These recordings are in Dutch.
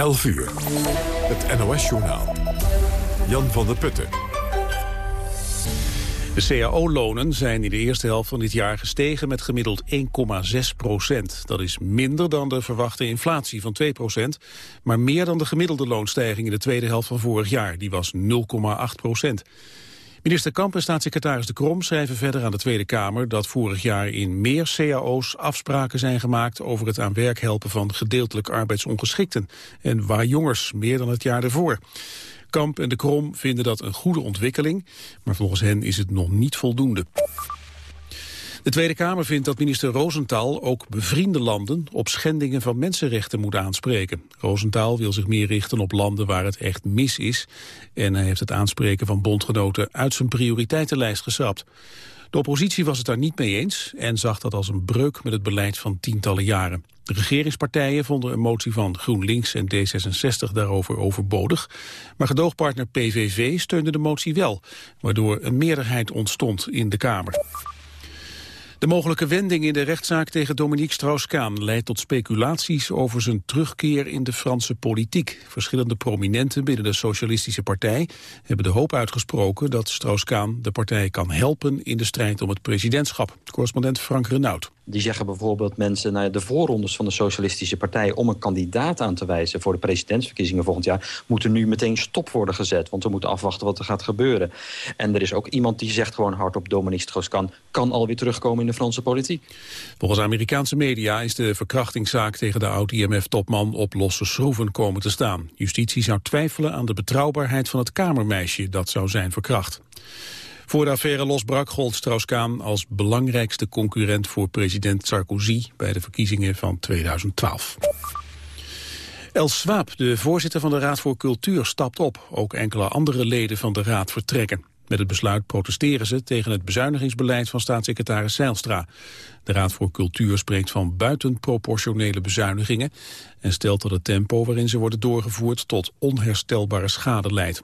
11 uur. Het NOS-journaal. Jan van der Putten. De cao-lonen zijn in de eerste helft van dit jaar gestegen met gemiddeld 1,6 procent. Dat is minder dan de verwachte inflatie van 2 procent, maar meer dan de gemiddelde loonstijging in de tweede helft van vorig jaar. Die was 0,8 procent. Minister Kamp en staatssecretaris De Krom schrijven verder aan de Tweede Kamer dat vorig jaar in meer cao's afspraken zijn gemaakt over het aan werk helpen van gedeeltelijk arbeidsongeschikten en waar jongers meer dan het jaar ervoor. Kamp en De Krom vinden dat een goede ontwikkeling, maar volgens hen is het nog niet voldoende. De Tweede Kamer vindt dat minister Rosenthal ook bevriende landen op schendingen van mensenrechten moet aanspreken. Rosenthal wil zich meer richten op landen waar het echt mis is en hij heeft het aanspreken van bondgenoten uit zijn prioriteitenlijst geschrapt. De oppositie was het daar niet mee eens en zag dat als een breuk met het beleid van tientallen jaren. De regeringspartijen vonden een motie van GroenLinks en D66 daarover overbodig. Maar gedoogpartner PVV steunde de motie wel, waardoor een meerderheid ontstond in de Kamer. De mogelijke wending in de rechtszaak tegen Dominique Strauss-Kaan leidt tot speculaties over zijn terugkeer in de Franse politiek. Verschillende prominenten binnen de Socialistische Partij hebben de hoop uitgesproken dat Strauss-Kaan de partij kan helpen in de strijd om het presidentschap. Correspondent Frank Renaud. Die zeggen bijvoorbeeld mensen naar de voorrondes van de Socialistische Partij... om een kandidaat aan te wijzen voor de presidentsverkiezingen volgend jaar... moet er nu meteen stop worden gezet, want we moeten afwachten wat er gaat gebeuren. En er is ook iemand die zegt gewoon hardop... Dominique Strauss-Kahn kan alweer terugkomen in de Franse politiek. Volgens Amerikaanse media is de verkrachtingszaak tegen de oud-IMF-topman... op losse schroeven komen te staan. Justitie zou twijfelen aan de betrouwbaarheid van het kamermeisje... dat zou zijn verkracht. Voor de affaire losbrak gold Strauss-Kaan als belangrijkste concurrent voor president Sarkozy bij de verkiezingen van 2012. Els Swaap, de voorzitter van de Raad voor Cultuur, stapt op. Ook enkele andere leden van de Raad vertrekken. Met het besluit protesteren ze tegen het bezuinigingsbeleid van staatssecretaris Zijlstra. De Raad voor Cultuur spreekt van buitenproportionele bezuinigingen... en stelt dat het tempo waarin ze worden doorgevoerd tot onherstelbare schade leidt.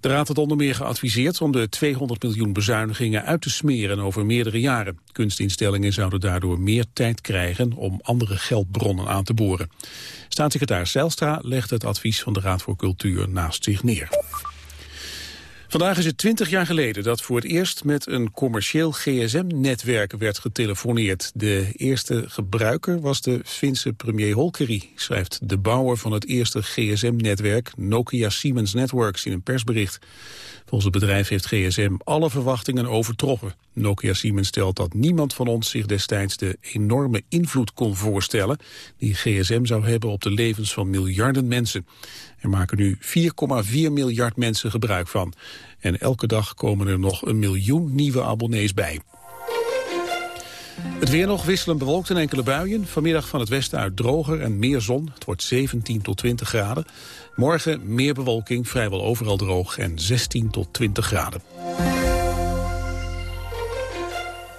De Raad had onder meer geadviseerd om de 200 miljoen bezuinigingen uit te smeren over meerdere jaren. Kunstinstellingen zouden daardoor meer tijd krijgen om andere geldbronnen aan te boren. Staatssecretaris Zijlstra legt het advies van de Raad voor Cultuur naast zich neer. Vandaag is het 20 jaar geleden dat voor het eerst met een commercieel gsm-netwerk werd getelefoneerd. De eerste gebruiker was de Finse premier Holkeri, schrijft de bouwer van het eerste gsm-netwerk Nokia Siemens Networks in een persbericht. Volgens het bedrijf heeft GSM alle verwachtingen overtroffen. Nokia Siemens stelt dat niemand van ons zich destijds de enorme invloed kon voorstellen die GSM zou hebben op de levens van miljarden mensen. Er maken nu 4,4 miljard mensen gebruik van. En elke dag komen er nog een miljoen nieuwe abonnees bij. Het weer nog wisselend bewolkt en enkele buien. Vanmiddag van het westen uit droger en meer zon. Het wordt 17 tot 20 graden. Morgen meer bewolking, vrijwel overal droog en 16 tot 20 graden.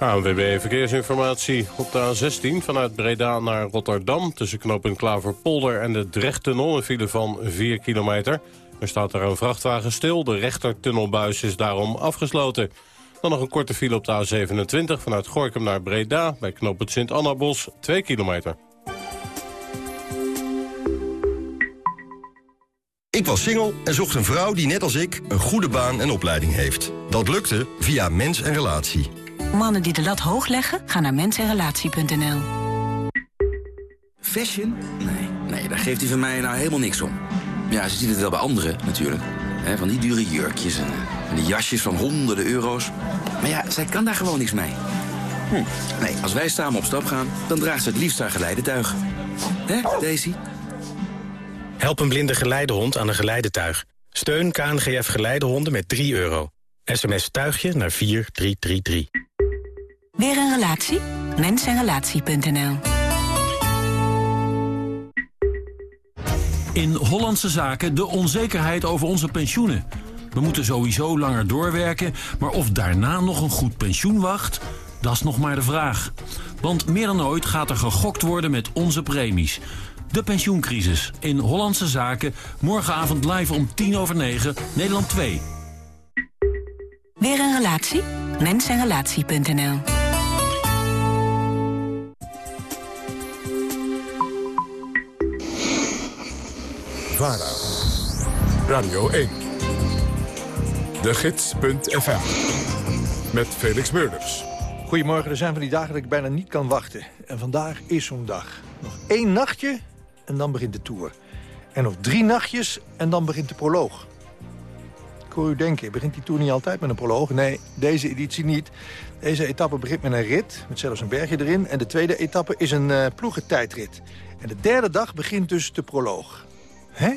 ANWB Verkeersinformatie op de A16 vanuit Breda naar Rotterdam... tussen knooppunt Klaverpolder en de Drechttunnel, een file van 4 kilometer. Er staat er een vrachtwagen stil, de rechtertunnelbuis is daarom afgesloten. Dan nog een korte file op de A27 vanuit Gorkum naar Breda... bij knooppunt Sint-Annabos, 2 kilometer. Ik was single en zocht een vrouw die net als ik een goede baan en opleiding heeft. Dat lukte via Mens en Relatie. Mannen die de lat hoog leggen, gaan naar mensenrelatie.nl. Fashion? Nee, nee, daar geeft hij van mij nou helemaal niks om. Ja, ze ziet het wel bij anderen natuurlijk. van die dure jurkjes en, en die jasjes van honderden euro's. Maar ja, zij kan daar gewoon niks mee. Hm. Nee, als wij samen op stap gaan, dan draagt ze het liefst haar geleidetuig. Hè, Daisy? Help een blinde geleidehond aan een geleidetuig. Steun KNGF Geleidehonden met 3 euro. SMS tuigje naar 4333. Weer een relatie? Mensenrelatie.nl In Hollandse Zaken de onzekerheid over onze pensioenen. We moeten sowieso langer doorwerken, maar of daarna nog een goed pensioen wacht... dat is nog maar de vraag. Want meer dan ooit gaat er gegokt worden met onze premies... De pensioencrisis in Hollandse Zaken. Morgenavond live om tien over negen, Nederland 2. Weer een relatie? Mensenrelatie.nl VARA. Radio 1. De Gids.fm. Met Felix Meurders. Goedemorgen, er zijn van die dagen dat ik bijna niet kan wachten. En vandaag is zo'n dag. Nog één nachtje en dan begint de Tour. En nog drie nachtjes en dan begint de proloog. Ik hoor u denken, begint die Tour niet altijd met een proloog? Nee, deze editie niet. Deze etappe begint met een rit, met zelfs een bergje erin. En de tweede etappe is een uh, ploegentijdrit. En de derde dag begint dus de proloog. Hè?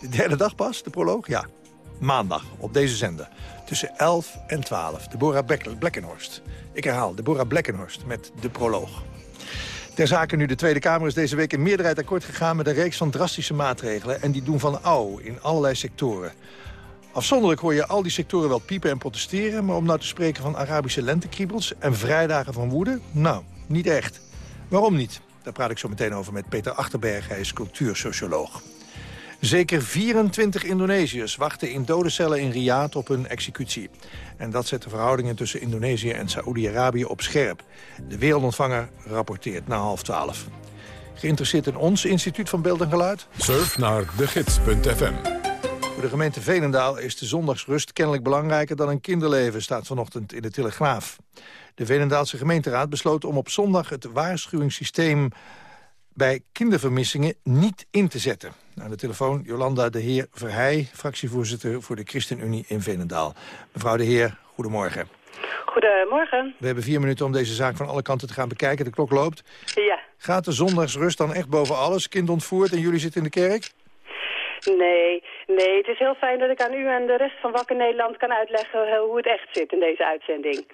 De derde dag pas, de proloog? Ja. Maandag, op deze zender. Tussen 11 en 12. Deborah Blekkenhorst. Ik herhaal, Deborah Blekkenhorst met de proloog. Ter zake nu, de Tweede Kamer is deze week in meerderheid akkoord gegaan... met een reeks van drastische maatregelen. En die doen van ouw in allerlei sectoren. Afzonderlijk hoor je al die sectoren wel piepen en protesteren... maar om nou te spreken van Arabische lentekriebels en vrijdagen van woede... nou, niet echt. Waarom niet? Daar praat ik zo meteen over met Peter Achterberg. Hij is cultuursocioloog. Zeker 24 Indonesiërs wachten in dodencellen in Riyadh op hun executie. En dat zet de verhoudingen tussen Indonesië en Saoedi-Arabië op scherp. De wereldontvanger rapporteert na half twaalf. Geïnteresseerd in ons Instituut van Beeld en Geluid? Surf naar degids.fm. Voor de gemeente Veenendaal is de zondagsrust kennelijk belangrijker dan een kinderleven, staat vanochtend in de Telegraaf. De Veenendaalse gemeenteraad besloot om op zondag het waarschuwingssysteem bij kindervermissingen niet in te zetten. Aan de telefoon Jolanda de Heer Verheij, fractievoorzitter voor de ChristenUnie in Veenendaal. Mevrouw de Heer, goedemorgen. Goedemorgen. We hebben vier minuten om deze zaak van alle kanten te gaan bekijken. De klok loopt. Ja. Gaat de zondagsrust dan echt boven alles? Kind ontvoerd en jullie zitten in de kerk? Nee, nee. Het is heel fijn dat ik aan u en de rest van Wakker Nederland kan uitleggen hoe het echt zit in deze uitzending.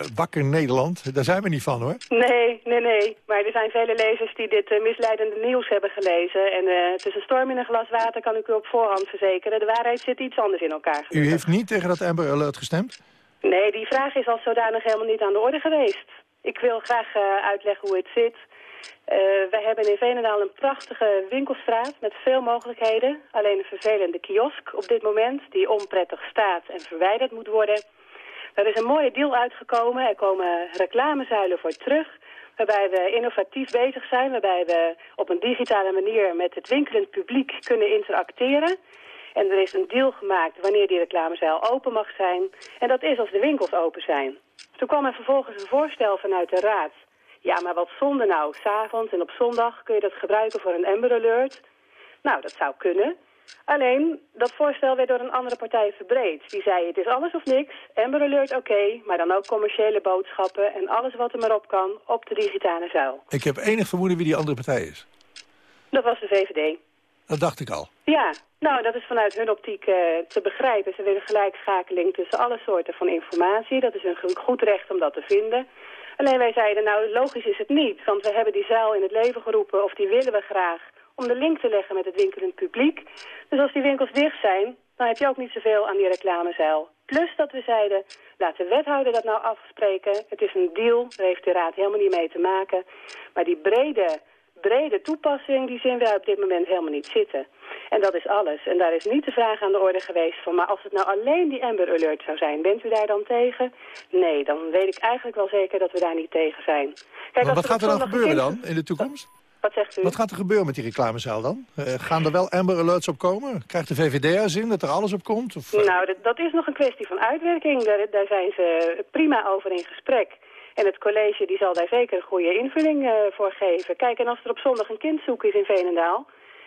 Eh, wakker Nederland, daar zijn we niet van hoor. Nee, nee, nee. Maar er zijn vele lezers die dit uh, misleidende nieuws hebben gelezen. En uh, tussen storm in een glas water kan ik u op voorhand verzekeren. De waarheid zit iets anders in elkaar. U heeft niet tegen dat Amber Alert gestemd? Nee, die vraag is als zodanig helemaal niet aan de orde geweest. Ik wil graag uitleggen hoe het zit. Wij hebben in Veenendaal een prachtige winkelstraat met veel mogelijkheden. Alleen een vervelende kiosk op dit moment die onprettig staat en verwijderd moet worden... Er is een mooie deal uitgekomen. Er komen reclamezuilen voor terug. Waarbij we innovatief bezig zijn. Waarbij we op een digitale manier met het winkelend publiek kunnen interacteren. En er is een deal gemaakt wanneer die reclamezuil open mag zijn. En dat is als de winkels open zijn. Toen kwam er vervolgens een voorstel vanuit de raad. Ja, maar wat zonde nou? S'avonds en op zondag kun je dat gebruiken voor een Amber Alert. Nou, dat zou kunnen. Alleen, dat voorstel werd door een andere partij verbreed. Die zei, het is alles of niks, Amber Alert oké, maar dan ook commerciële boodschappen... en alles wat er maar op kan, op de digitale zuil. Ik heb enig vermoeden wie die andere partij is. Dat was de VVD. Dat dacht ik al. Ja, nou, dat is vanuit hun optiek uh, te begrijpen. Ze willen gelijkschakeling tussen alle soorten van informatie. Dat is een goed recht om dat te vinden. Alleen wij zeiden, nou, logisch is het niet. Want we hebben die zuil in het leven geroepen, of die willen we graag om de link te leggen met het winkelend publiek. Dus als die winkels dicht zijn, dan heb je ook niet zoveel aan die reclamezeil. Plus dat we zeiden, laat de wethouder dat nou afspreken. Het is een deal, daar heeft de raad helemaal niet mee te maken. Maar die brede, brede toepassing, die zien wij op dit moment helemaal niet zitten. En dat is alles. En daar is niet de vraag aan de orde geweest van... maar als het nou alleen die Amber Alert zou zijn, bent u daar dan tegen? Nee, dan weet ik eigenlijk wel zeker dat we daar niet tegen zijn. Kijk, maar wat gaat er dan gebeuren dan in de toekomst? Wat zegt u? Wat gaat er gebeuren met die reclamezaal dan? Uh, gaan er wel Amber Alerts op komen? Krijgt de VVD er zin dat er alles op komt? Of, uh... Nou, dat, dat, is nog een kwestie van uitwerking. Daar, daar, zijn ze prima over in gesprek. En het college die zal daar zeker een goede invulling uh, voor geven. Kijk, en als er op zondag een kind zoek is in Veenendaal...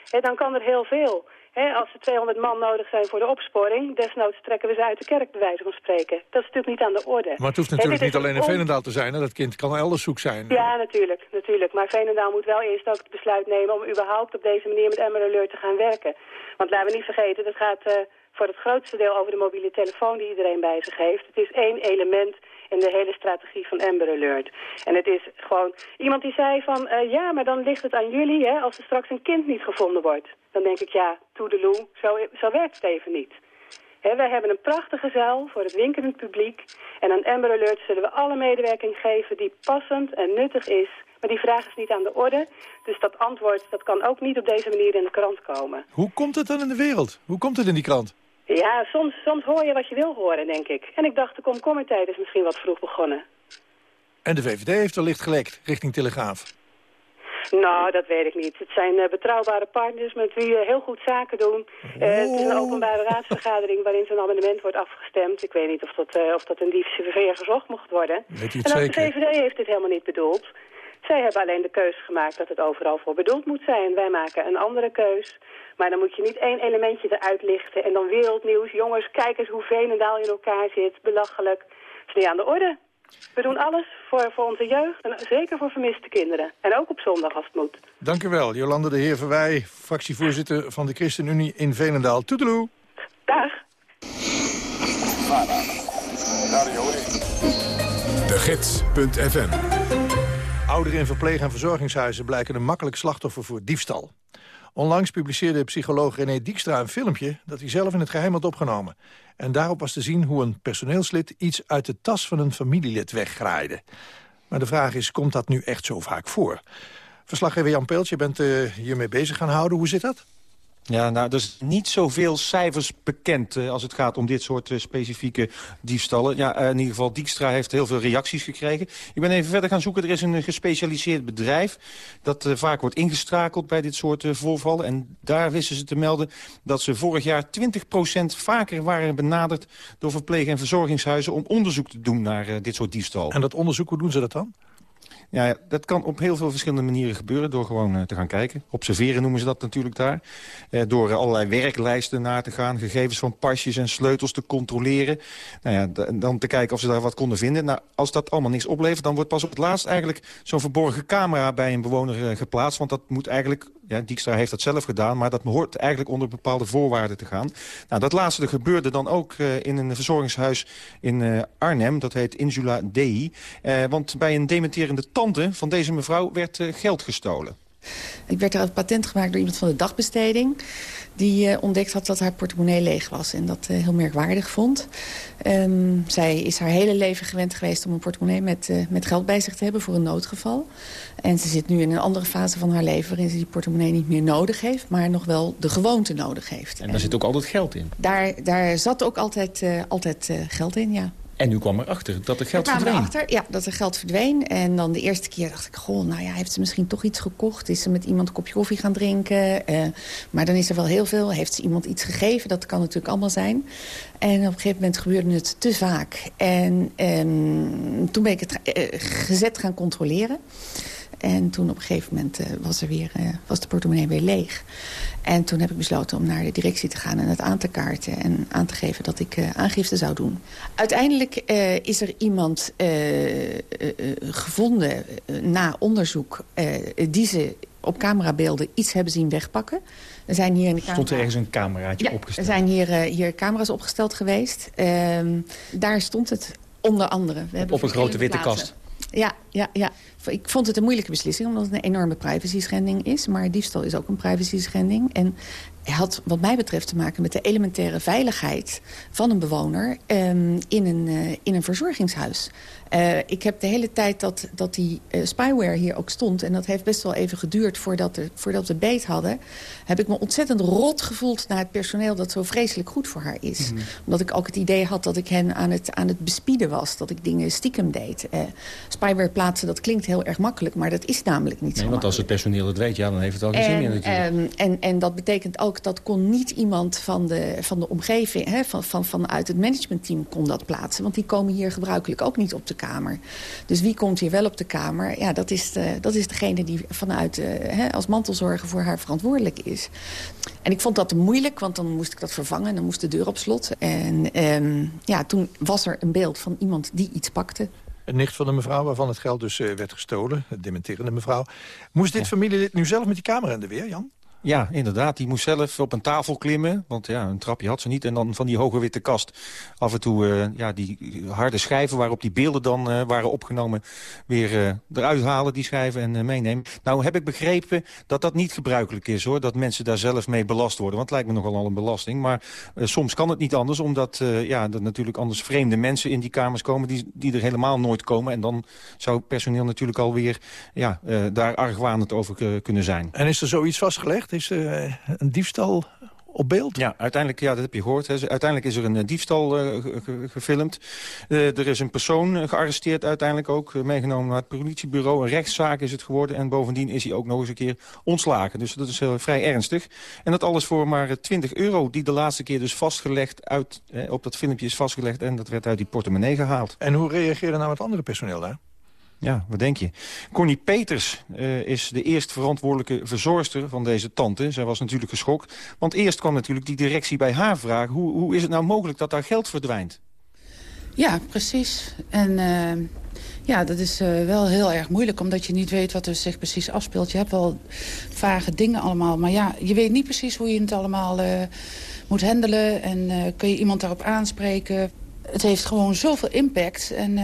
dan kan er heel veel als er 200 man nodig zijn voor de opsporing, desnoods trekken we ze uit de kerk, bij wijze van spreken. Dat is natuurlijk niet aan de orde. Maar het hoeft natuurlijk niet alleen in Veenendaal te zijn, hè? dat kind kan elders zoek zijn. Ja, natuurlijk, natuurlijk. Maar Veenendaal moet wel eerst ook het besluit nemen om überhaupt op deze manier met Emmer Alert te gaan werken. Want laten we niet vergeten, dat gaat uh, voor het grootste deel over de mobiele telefoon die iedereen bij zich heeft. Het is één element in de hele strategie van Amber Alert. En het is gewoon... Iemand die zei van, uh, ja, maar dan ligt het aan jullie, hè, als er straks een kind niet gevonden wordt. Dan denk ik, ja, toedeloe, zo, zo werkt het even niet. He, wij hebben een prachtige zaal voor het winkelend publiek. En aan Amber Alert zullen we alle medewerking geven die passend en nuttig is. Maar die vraag is niet aan de orde. Dus dat antwoord dat kan ook niet op deze manier in de krant komen. Hoe komt het dan in de wereld? Hoe komt het in die krant? Ja, soms, soms hoor je wat je wil horen, denk ik. En ik dacht, de komkommertijd is misschien wat vroeg begonnen. En de VVD heeft licht gelekt richting Telegraaf. Nou, dat weet ik niet. Het zijn uh, betrouwbare partners met wie je heel goed zaken doen. Uh, Het is een openbare raadsvergadering waarin zo'n amendement wordt afgestemd. Ik weet niet of dat, uh, of dat een diefse gezocht mocht worden. Weet u het en ook de VVD heeft dit helemaal niet bedoeld. Zij hebben alleen de keuze gemaakt dat het overal voor bedoeld moet zijn. Wij maken een andere keus. Maar dan moet je niet één elementje eruit lichten en dan wereldnieuws. Jongens, kijk eens hoe Veenendaal in elkaar zit. Belachelijk. Dat is niet aan de orde. We doen alles voor, voor onze jeugd en zeker voor vermiste kinderen. En ook op zondag als het moet. Dank u wel, Jolande de Heer Verwij, fractievoorzitter van de ChristenUnie in Veenendaal. Toedeloe. Dag. De Gids.fm Ouderen in verpleeg- en verzorgingshuizen blijken een makkelijk slachtoffer voor diefstal. Onlangs publiceerde psycholoog René Dijkstra een filmpje... dat hij zelf in het geheim had opgenomen. En daarop was te zien hoe een personeelslid iets uit de tas van een familielid weggraaide. Maar de vraag is, komt dat nu echt zo vaak voor? Verslaggever Jan Peeltje, je bent uh, hiermee bezig gaan houden. Hoe zit dat? Ja, nou, er is niet zoveel cijfers bekend uh, als het gaat om dit soort uh, specifieke diefstallen. Ja, uh, in ieder geval, Dijkstra heeft heel veel reacties gekregen. Ik ben even verder gaan zoeken. Er is een gespecialiseerd bedrijf dat vaak wordt ingestrakeld bij dit soort voorvallen. En daar wisten ze te melden dat ze vorig jaar 20% vaker waren benaderd door verpleeg- en verzorgingshuizen om onderzoek te doen naar dit soort diefstal. En dat onderzoek, hoe doen ze dat dan? Ja, dat kan op heel veel verschillende manieren gebeuren. Door gewoon uh, te gaan kijken. Observeren noemen ze dat natuurlijk daar. Uh, door uh, allerlei werklijsten naar te gaan. Gegevens van pasjes en sleutels te controleren. Nou ja, dan te kijken of ze daar wat konden vinden. Nou, als dat allemaal niks oplevert, dan wordt pas op het laatst eigenlijk zo'n verborgen camera bij een bewoner geplaatst. Want dat moet eigenlijk Dijkstra heeft dat zelf gedaan, maar dat hoort eigenlijk onder bepaalde voorwaarden te gaan. Nou, dat laatste gebeurde dan ook uh, in een verzorgingshuis in uh, Arnhem. Dat heet Insula Dei. Uh, want bij een dementerende tante van deze mevrouw werd geld gestolen. Ik werd er patent gemaakt door iemand van de dagbesteding die uh, ontdekt had dat haar portemonnee leeg was. En dat uh, heel merkwaardig vond. Um, zij is haar hele leven gewend geweest om een portemonnee met, uh, met geld bij zich te hebben voor een noodgeval. En ze zit nu in een andere fase van haar leven waarin ze die portemonnee niet meer nodig heeft. Maar nog wel de gewoonte nodig heeft. En daar en zit ook altijd geld in? Daar, daar zat ook altijd, altijd geld in, ja. En u kwam erachter dat er geld verdween? Erachter, ja, dat er geld verdween. En dan de eerste keer dacht ik, goh, nou ja, heeft ze misschien toch iets gekocht? Is ze met iemand een kopje koffie gaan drinken? Uh, maar dan is er wel heel veel. Heeft ze iemand iets gegeven? Dat kan natuurlijk allemaal zijn. En op een gegeven moment gebeurde het te vaak. En um, toen ben ik het uh, gezet gaan controleren. En toen op een gegeven moment uh, was, er weer, uh, was de portemonnee weer leeg. En toen heb ik besloten om naar de directie te gaan en het aan te kaarten... en aan te geven dat ik uh, aangifte zou doen. Uiteindelijk is er iemand gevonden na onderzoek... die ze op camerabeelden iets hebben zien wegpakken. Er zijn hier in de camera... Stond er ergens een cameraatje ja, opgesteld? er zijn hier, hier camera's opgesteld geweest. Um, daar stond het onder andere. We op, op een grote witte plaatsen. kast? Ja, ja, ja. Ik vond het een moeilijke beslissing, omdat het een enorme privacy schending is. Maar diefstal is ook een privacy schending. En had wat mij betreft te maken met de elementaire veiligheid van een bewoner um, in, een, uh, in een verzorgingshuis. Uh, ik heb de hele tijd dat, dat die uh, spyware hier ook stond... en dat heeft best wel even geduurd voordat, er, voordat we beet hadden... heb ik me ontzettend rot gevoeld naar het personeel... dat zo vreselijk goed voor haar is. Mm -hmm. Omdat ik ook het idee had dat ik hen aan het, aan het bespieden was. Dat ik dingen stiekem deed. Uh, spyware plaatsen, dat klinkt heel erg makkelijk... maar dat is namelijk niet nee, zo Want als het personeel het weet, ja, dan heeft het ook geen zin meer natuurlijk. Um, en, en dat betekent ook, dat kon niet iemand van de, van de omgeving... Hè, van, van, vanuit het managementteam kon dat plaatsen. Want die komen hier gebruikelijk ook niet op de kamer. Dus wie komt hier wel op de kamer? Ja, dat is, de, dat is degene die vanuit uh, hè, als mantelzorger voor haar verantwoordelijk is. En ik vond dat moeilijk, want dan moest ik dat vervangen. En dan moest de deur op slot. En um, ja, toen was er een beeld van iemand die iets pakte. Een nicht van de mevrouw waarvan het geld dus uh, werd gestolen. Het dementerende mevrouw. Moest dit familielid nu zelf met die camera in de weer, Jan? Ja, inderdaad. Die moest zelf op een tafel klimmen. Want ja, een trapje had ze niet. En dan van die hoge witte kast af en toe uh, ja, die harde schijven... waarop die beelden dan uh, waren opgenomen... weer uh, eruit halen, die schijven, en meenemen. Nou heb ik begrepen dat dat niet gebruikelijk is, hoor. Dat mensen daar zelf mee belast worden. Want het lijkt me nogal al een belasting. Maar soms kan het niet anders. Omdat ja, er natuurlijk anders vreemde mensen in die kamers komen... die, die er helemaal nooit komen. En dan zou personeel natuurlijk alweer ja, daar argwanend over kunnen zijn. En is er zoiets vastgelegd? Is er een diefstal op beeld? Ja, uiteindelijk, ja, dat heb je gehoord. Hè. Uiteindelijk is er een diefstal gefilmd. er is een persoon gearresteerd uiteindelijk ook. meegenomen naar het politiebureau. Een rechtszaak is het geworden. En bovendien is hij ook nog eens een keer ontslagen. Dus dat is vrij ernstig. En dat alles voor maar 20 euro. Die de laatste keer dus vastgelegd uit, op dat filmpje is vastgelegd. En dat werd uit die portemonnee gehaald. En hoe reageerde nou het andere personeel daar? Ja, wat denk je? Connie Peters uh, is de eerst verantwoordelijke verzorgster van deze tante. Zij was natuurlijk geschokt. Want eerst kwam natuurlijk die directie bij haar vragen... hoe, hoe is het nou mogelijk dat daar geld verdwijnt? Ja, precies. En uh, ja, dat is uh, wel heel erg moeilijk... omdat je niet weet wat er zich precies afspeelt. Je hebt wel vage dingen allemaal. Maar ja, je weet niet precies hoe je het allemaal moet handelen. En kun je iemand daarop aanspreken. Het heeft gewoon zoveel impact. En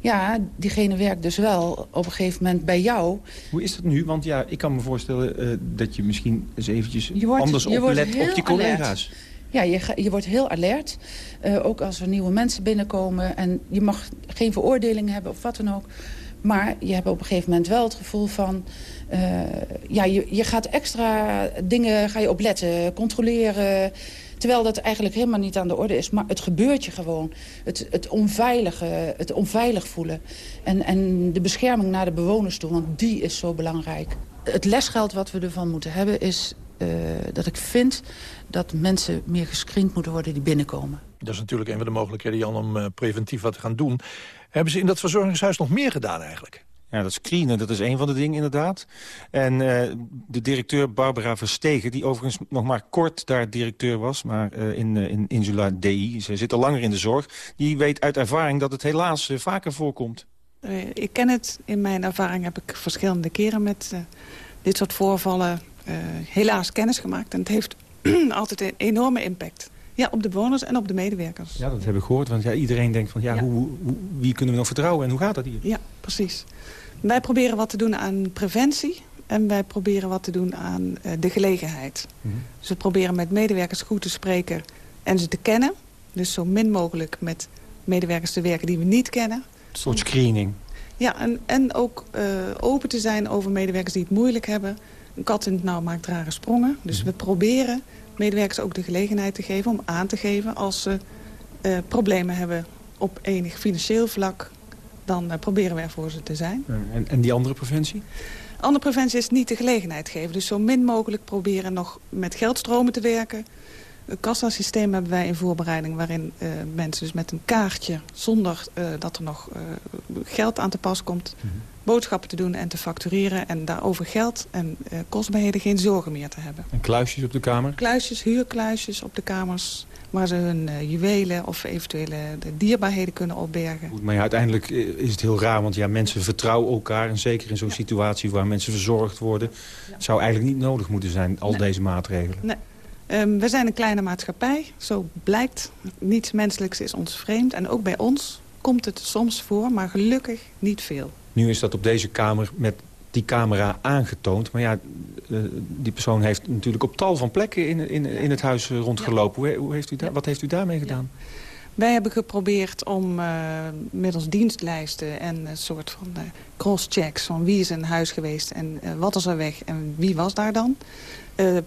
ja, diegene werkt dus wel op een gegeven moment bij jou. Hoe is dat nu? Want ja, ik kan me voorstellen uh, dat je misschien eens eventjes wordt, anders oplet op je collega's. Ja, je, je wordt heel alert. Uh, ook als er nieuwe mensen binnenkomen. En je mag geen veroordeling hebben of wat dan ook. Maar je hebt op een gegeven moment wel het gevoel van... Uh, ja, je, je gaat extra dingen ga je opletten, controleren... Terwijl dat eigenlijk helemaal niet aan de orde is. Maar het gebeurt je gewoon. Het, het, onveilige, het onveilig voelen. En, en de bescherming naar de bewoners toe. Want die is zo belangrijk. Het lesgeld wat we ervan moeten hebben is uh, dat ik vind dat mensen meer gescreend moeten worden die binnenkomen. Dat is natuurlijk een van de mogelijkheden, Jan, om uh, preventief wat te gaan doen. Hebben ze in dat verzorgingshuis nog meer gedaan eigenlijk? Ja, dat screenen, dat is een van de dingen inderdaad. En uh, de directeur Barbara Verstegen, die overigens nog maar kort daar directeur was... maar uh, in, uh, in Insula DI, ze zit al langer in de zorg... die weet uit ervaring dat het helaas vaker voorkomt. ik ken het. In mijn ervaring heb ik verschillende keren met dit soort voorvallen... helaas kennis gemaakt. En het heeft altijd een enorme impact. Ja, op de bewoners en op de medewerkers. Ja, dat heb ik gehoord. Want ja, iedereen denkt van, ja, ja. Hoe, hoe, wie kunnen we nog vertrouwen en hoe gaat dat hier? Ja, precies. Wij proberen wat te doen aan preventie. En wij proberen wat te doen aan uh, de gelegenheid. Mm -hmm. Dus we proberen met medewerkers goed te spreken en ze te kennen. Dus zo min mogelijk met medewerkers te werken die we niet kennen. Een soort screening. Ja, en, en ook uh, open te zijn over medewerkers die het moeilijk hebben. Een kat in het nauw maakt rare sprongen. Dus mm -hmm. we proberen medewerkers ook de gelegenheid te geven om aan te geven... als ze uh, problemen hebben op enig financieel vlak dan uh, proberen we er voor ze te zijn. En, en die andere preventie? Andere preventie is niet de gelegenheid geven. Dus zo min mogelijk proberen nog met geldstromen te werken. Een kassasysteem hebben wij in voorbereiding... waarin uh, mensen dus met een kaartje, zonder uh, dat er nog geld aan te pas komt... Mm -hmm. boodschappen te doen en te factureren... en daarover geld en kostbaarheden geen zorgen meer te hebben. En kluisjes op de kamer? Kluisjes, huurkluisjes op de kamers waar ze hun juwelen of eventuele dierbaarheden kunnen opbergen. Goed, maar ja, uiteindelijk is het heel raar, want ja, mensen vertrouwen elkaar. En zeker in zo'n ja. situatie waar mensen verzorgd worden... Ja. zou eigenlijk niet nodig moeten zijn, al nee. deze maatregelen. Nee. Um, we zijn een kleine maatschappij, zo blijkt. Niets menselijks is ons vreemd. En ook bij ons komt het soms voor, maar gelukkig niet veel. Nu is dat op deze kamer met die camera aangetoond. Maar ja, uh, die persoon heeft natuurlijk op tal van plekken in, in, in het huis rondgelopen. Ja. Hoe, hoe, heeft u wat heeft u daarmee gedaan? Ja. Wij hebben geprobeerd om uh, middels dienstlijsten en een soort van uh, cross-checks... van wie is in huis geweest en wat is er weg en wie was daar dan...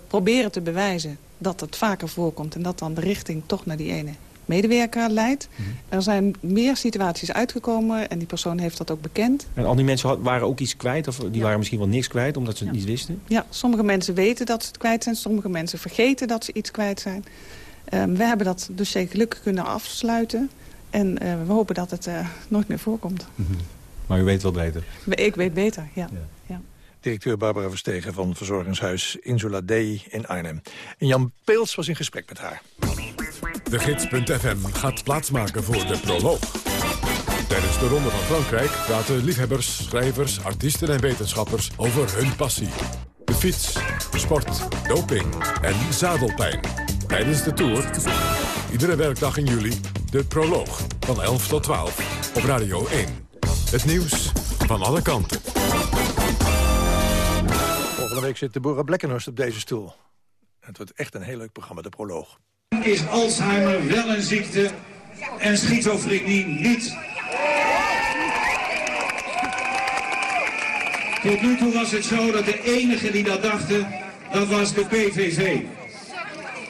proberen te bewijzen dat het vaker voorkomt... en dat dan de richting toch naar die ene medewerker leidt. Mm -hmm. Er zijn meer situaties uitgekomen en die persoon heeft dat ook bekend. En al die mensen waren ook iets kwijt of die ja. waren misschien wel niks kwijt omdat ze het ja. niet wisten? Ja, sommige mensen weten dat ze het kwijt zijn. Sommige mensen vergeten dat ze iets kwijt zijn. Um, we hebben dat dossier gelukkig kunnen afsluiten. En uh, we hopen dat het uh, nooit meer voorkomt. Mm -hmm. Maar u weet wel beter? Ik weet beter, ja. ja. Directeur Barbara Verstegen van Verzorgingshuis Insula Dei in Arnhem. En Jan Peels was in gesprek met haar. De Gids.fm gaat plaatsmaken voor de proloog. Tijdens de Ronde van Frankrijk praten liefhebbers, schrijvers, artiesten en wetenschappers over hun passie. De fiets, sport, doping en zadelpijn. Tijdens de Tour, iedere werkdag in juli, de proloog van 11 tot 12 op Radio 1. Het nieuws van alle kanten. Volgende week zit Deborah Blekkenhorst op deze stoel. Het wordt echt een heel leuk programma, de proloog. Is Alzheimer wel een ziekte en schizofrenie niet? Tot nu toe was het zo dat de enige die dat dachten, dat was de PVV.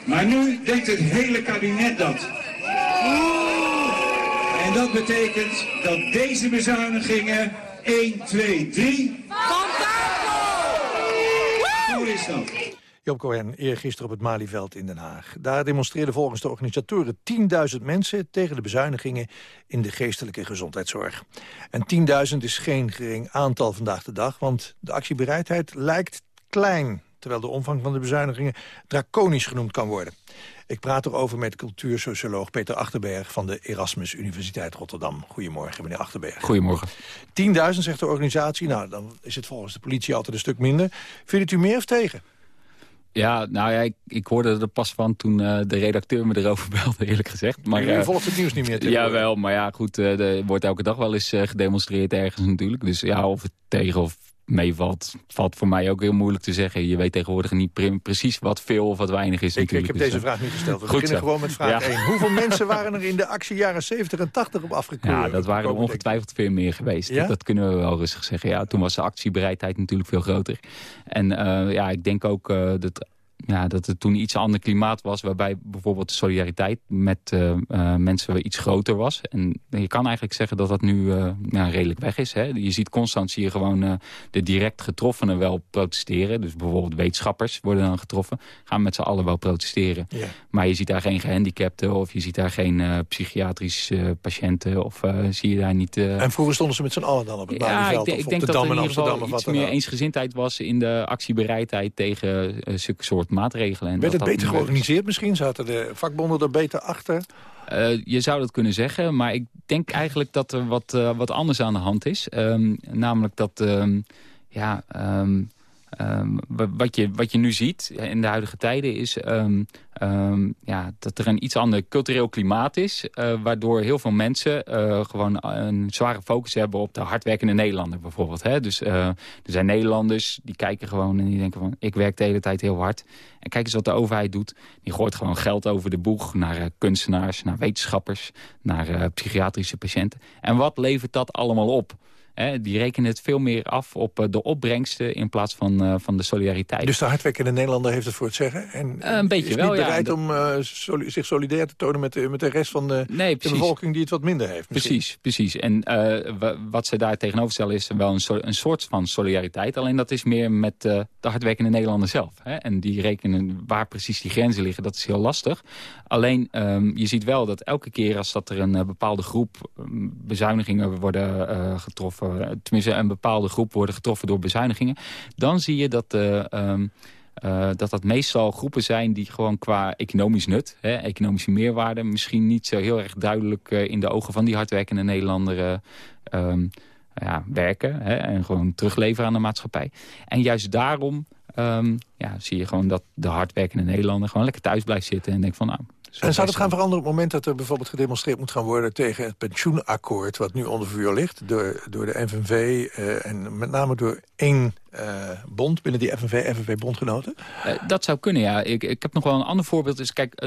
Maar nu denkt het hele kabinet dat. En dat betekent dat deze bezuinigingen 1, 2, 3... Hoe Job Cohen, eergisteren op het Malieveld in Den Haag. Daar demonstreerden volgens de organisatoren 10.000 mensen... tegen de bezuinigingen in de geestelijke gezondheidszorg. En 10.000 is geen gering aantal vandaag de dag... want de actiebereidheid lijkt klein... terwijl de omvang van de bezuinigingen draconisch genoemd kan worden. Ik praat erover met cultuursocioloog Peter Achterberg... van de Erasmus Universiteit Rotterdam. Goedemorgen, meneer Achterberg. Goedemorgen. 10.000 zegt de organisatie. Nou, dan is het volgens de politie altijd een stuk minder. Vindt u meer of tegen? Ja, nou ja, ik, ik hoorde er pas van toen uh, de redacteur me erover belde, eerlijk gezegd. Maar, uh, volgt het nieuws niet meer Ja, wel, maar ja, goed, uh, er wordt elke dag wel eens gedemonstreerd ergens natuurlijk. Dus ja, of het tegen of meevalt, valt voor mij ook heel moeilijk te zeggen. Je weet tegenwoordig niet precies wat veel of wat weinig is ik, ik heb deze vraag niet gesteld. We beginnen zo. gewoon met vraag ja. 1. Hoeveel mensen waren er in de actie jaren 70 en 80 op afgekomen? Ja, dat waren er ongetwijfeld veel meer geweest. Ja? Dat kunnen we wel rustig zeggen. Ja, toen was de actiebereidheid natuurlijk veel groter. En uh, ja, ik denk ook uh, dat ja, dat het toen iets ander klimaat was... waarbij bijvoorbeeld de solidariteit met uh, uh, mensen iets groter was. En je kan eigenlijk zeggen dat dat nu ja, redelijk weg is. Hè? Je ziet constant zie je gewoon de direct getroffenen wel protesteren. Dus bijvoorbeeld wetenschappers worden dan getroffen. Gaan met z'n allen wel protesteren. Ja. Maar je ziet daar geen gehandicapten... of je ziet daar geen psychiatrische patiënten... of zie je daar niet... En vroeger stonden ze met z'n allen dan op het ja, ik, ik denk dat er in ieder geval iets meer eensgezindheid was... in de actiebereidheid tegen zulke soort maatregelen. En Werd het beter georganiseerd misschien? Zaten de vakbonden er beter achter? Uh, je zou dat kunnen zeggen, maar ik denk eigenlijk dat er wat, uh, wat anders aan de hand is. Um, namelijk dat... Um, ja, um, Um, wat, je, wat je nu ziet in de huidige tijden is um, um, ja, dat er een iets ander cultureel klimaat is. Uh, waardoor heel veel mensen uh, gewoon een zware focus hebben op de hardwerkende Nederlander bijvoorbeeld. Hè? Dus uh, er zijn Nederlanders die kijken gewoon en die denken van ik werk de hele tijd heel hard. En kijk eens wat de overheid doet. Die gooit gewoon geld over de boeg naar kunstenaars, naar wetenschappers, naar psychiatrische patiënten. En wat levert dat allemaal op? Die rekenen het veel meer af op eh, de opbrengsten in plaats van, uh, van de solidariteit. Dus de hardwerkende Nederlander heeft het voor het zeggen? En uh, een beetje is wel, niet bereid om soli zich solidair te tonen met, met de rest van de, nee, de, bevolking die het wat minder heeft? Misschien. Precies, precies. En wat ze daar tegenover stellen is wel een, so een soort van solidariteit. Alleen dat is meer met de hardwerkende Nederlander zelf. Hè? En die rekenen waar precies die grenzen liggen, dat is heel lastig. Alleen um, je ziet wel dat elke keer als dat er een bepaalde groep um, bezuinigingen worden getroffen tenminste een bepaalde groep worden getroffen door bezuinigingen... dan zie je dat... Uh, uh, dat dat meestal groepen zijn die gewoon qua economisch nut, hè, economische meerwaarde... misschien niet zo heel erg duidelijk in de ogen van die hardwerkende Nederlander um, ja, werken. Hè, en gewoon terugleveren aan de maatschappij. En juist daarom um, ja, zie je gewoon dat de hardwerkende Nederlander... gewoon lekker thuis blijft zitten en denkt van... nou, en zou dat gaan veranderen op het moment dat er bijvoorbeeld gedemonstreerd moet gaan worden tegen het pensioenakkoord wat nu onder vuur ligt door, door de FNV uh, en met name door één uh, bond binnen die FNV, FNV-bondgenoten? Uh, dat zou kunnen, ja. Ik, ik heb nog wel een ander voorbeeld. Dus kijk,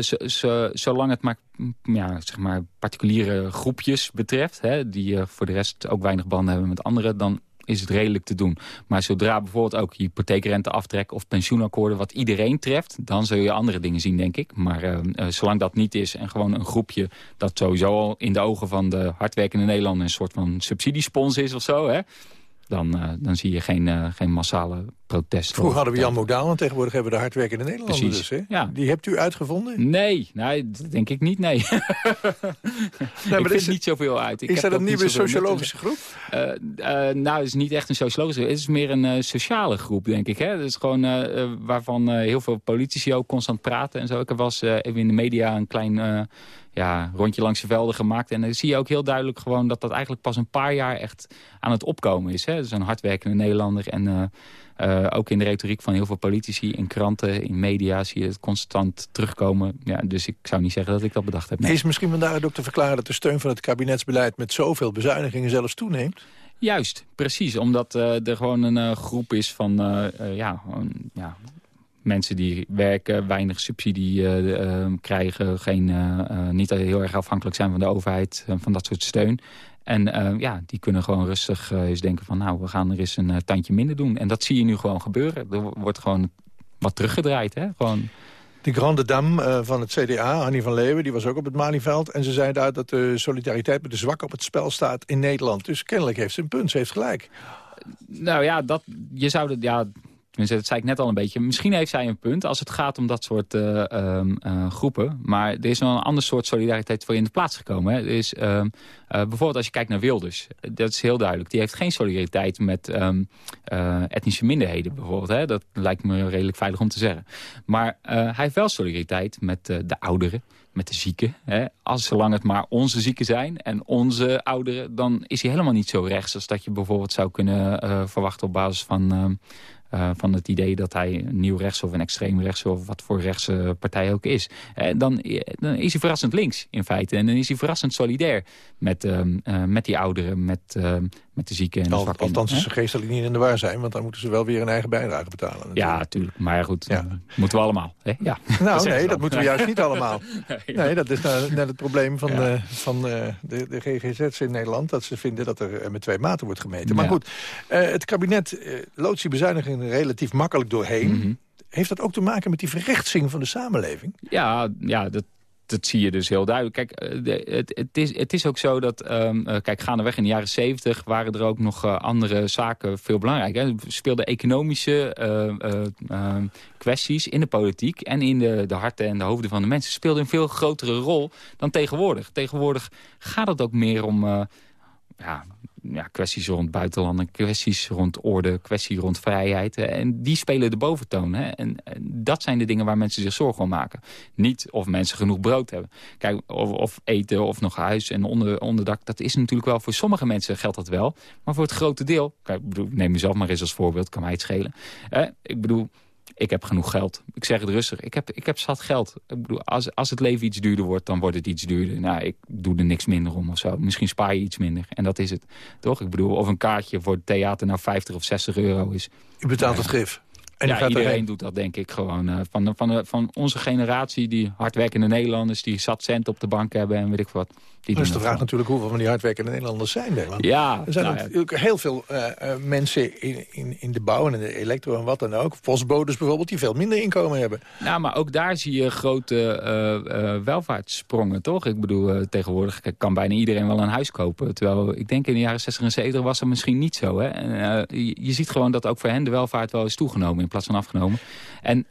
zolang het maar, ja, zeg maar particuliere groepjes betreft... Hè, die voor de rest ook weinig banden hebben met anderen... dan is het redelijk te doen. Maar zodra bijvoorbeeld ook hypotheekrente aftrek of pensioenakkoorden... wat iedereen treft, dan zul je andere dingen zien, denk ik. Maar uh, zolang dat niet is en gewoon een groepje... dat sowieso al in de ogen van de hardwerkende Nederlander... een soort van subsidiespons is of zo... Hè, dan, uh, dan zie je geen, uh, geen massale protest. Vroeger hadden we Jan Modaal en tegenwoordig hebben we de hardwerkende Nederlanders. Precies, dus, hè? Ja. Die hebt u uitgevonden? Nee, nee dat denk ik niet, nee. nee maar ik vind niet zoveel uit. Ik is dat een nieuwe sociologische groep? Uh, nou, het is niet echt een sociologische groep. Het is meer een sociale groep, denk ik. Hè? Het is gewoon waarvan heel veel politici ook constant praten en zo. Ik eens even in de media een klein ja, rondje langs de velden gemaakt. En dan zie je ook heel duidelijk gewoon dat dat eigenlijk pas een paar jaar echt aan het opkomen is. Hè? Dus een hardwerkende Nederlander. En uh, uh, ook in de retoriek van heel veel politici, in kranten, in media zie je het constant terugkomen. Ja, dus ik zou niet zeggen dat ik dat bedacht heb. Nee. Is misschien vandaar ook te verklaren dat de steun van het kabinetsbeleid met zoveel bezuinigingen zelfs toeneemt? Juist, precies. Omdat uh, er gewoon een groep is van ja, ja, mensen die werken, weinig subsidie uh, krijgen... Geen, uh, niet heel erg afhankelijk zijn van de overheid, van dat soort steun. En ja, die kunnen gewoon rustig eens denken van... nou, we gaan er eens een tandje minder doen. En dat zie je nu gewoon gebeuren. Er wordt gewoon wat teruggedraaid, hè? Gewoon... De grande dame van het CDA, Annie van Leeuwen, die was ook op het Malieveld. En ze zei daar dat de solidariteit met de zwakken op het spel staat in Nederland. Dus kennelijk heeft ze een punt, ze heeft gelijk. Nou ja, dat, je zou het, ja, dat zei ik net al een beetje. Misschien heeft zij een punt als het gaat om dat soort uh, uh, groepen. Maar er is nog een ander soort solidariteit voor in de plaats gekomen. Hè. Er is, uh, bijvoorbeeld als je kijkt naar Wilders. Dat is heel duidelijk. Die heeft geen solidariteit met ehm, etnische minderheden bijvoorbeeld. Hè. Dat lijkt me redelijk veilig om te zeggen. Maar hij heeft wel solidariteit met de ouderen met de zieken. Hè. Als zolang het maar onze zieken zijn en onze ouderen... dan is hij helemaal niet zo rechts als dat je bijvoorbeeld zou kunnen verwachten... op basis van ehm, uh, van het idee dat hij een nieuw rechts of een extreem rechts of wat voor rechtse partij ook is. Uh, dan, dan, is hij verrassend links in feite. En dan is hij verrassend solidair met, uh, met die ouderen, met, ehm, met de zieken en de Al, Althans, ze geestelijk niet in de waar zijn, want dan moeten ze wel weer een eigen bijdrage betalen. Natuurlijk. Ja, natuurlijk. Maar goed, ja. moeten we allemaal. Hè? Ja. Nou, nee, dat moeten we juist niet allemaal. Nee, dat is nou net het probleem van, ja. van de, de GGZ's in Nederland, dat ze vinden dat er met twee maten wordt gemeten. Maar goed, het kabinet loodt die bezuinigingen relatief makkelijk doorheen. Mhm. Heeft dat ook te maken met die verrechtsing van de samenleving? Ja, ja dat, dat zie je dus heel duidelijk. Kijk, eh, het, het, is, het is ook zo dat, um, kijk, gaandeweg in de jaren zeventig... waren er ook nog uh, andere zaken veel belangrijker. Er speelden economische uh, kwesties in de politiek... en in de, de harten en de hoofden van de mensen... speelden een veel grotere rol dan tegenwoordig. Tegenwoordig gaat het ook meer om... ja, ja, kwesties rond buitenlanden, kwesties rond orde, kwesties rond vrijheid. En die spelen de boventoon. Hè? En, dat zijn de dingen waar mensen zich zorgen om maken. Niet of mensen genoeg brood hebben. Kijk, of, of eten of nog huis en onder, onderdak. Dat is natuurlijk wel, voor sommige mensen geldt dat wel. Maar voor het grote deel, kijk, ik bedoel, neem mezelf maar eens als voorbeeld, kan mij het schelen. ik bedoel, ik heb genoeg geld. Ik zeg het rustig. Ik heb, ik heb zat geld. Ik bedoel, als, als het leven iets duurder wordt, dan wordt het iets duurder. Nou, ik doe er niks minder om of zo. Misschien spaar je iets minder. En dat is het. Toch? Ik bedoel, of een kaartje voor het theater nou 50 of 60 euro is. U betaalt het gif. En ja, iedereen doet dat denk ik gewoon. Uh, van, van, van onze generatie, die hardwerkende Nederlanders... die zat cent op de bank hebben en weet ik wat. Die dus de vraag natuurlijk hoeveel van die hardwerkende Nederlanders zijn er. ja, er zijn nou natuurlijk heel veel uh, uh, mensen in, in, in de bouw en in de elektro en wat dan ook. Postbodes bijvoorbeeld, die veel minder inkomen hebben. Nou, maar ook daar zie je grote welvaartssprongen, toch? Ik bedoel, tegenwoordig kan bijna iedereen wel een huis kopen. Terwijl, ik denk in de jaren 60 en 70 was dat misschien niet zo. Hè? En, je, je ziet gewoon dat ook voor hen de welvaart wel is toegenomen in plaats van afgenomen. En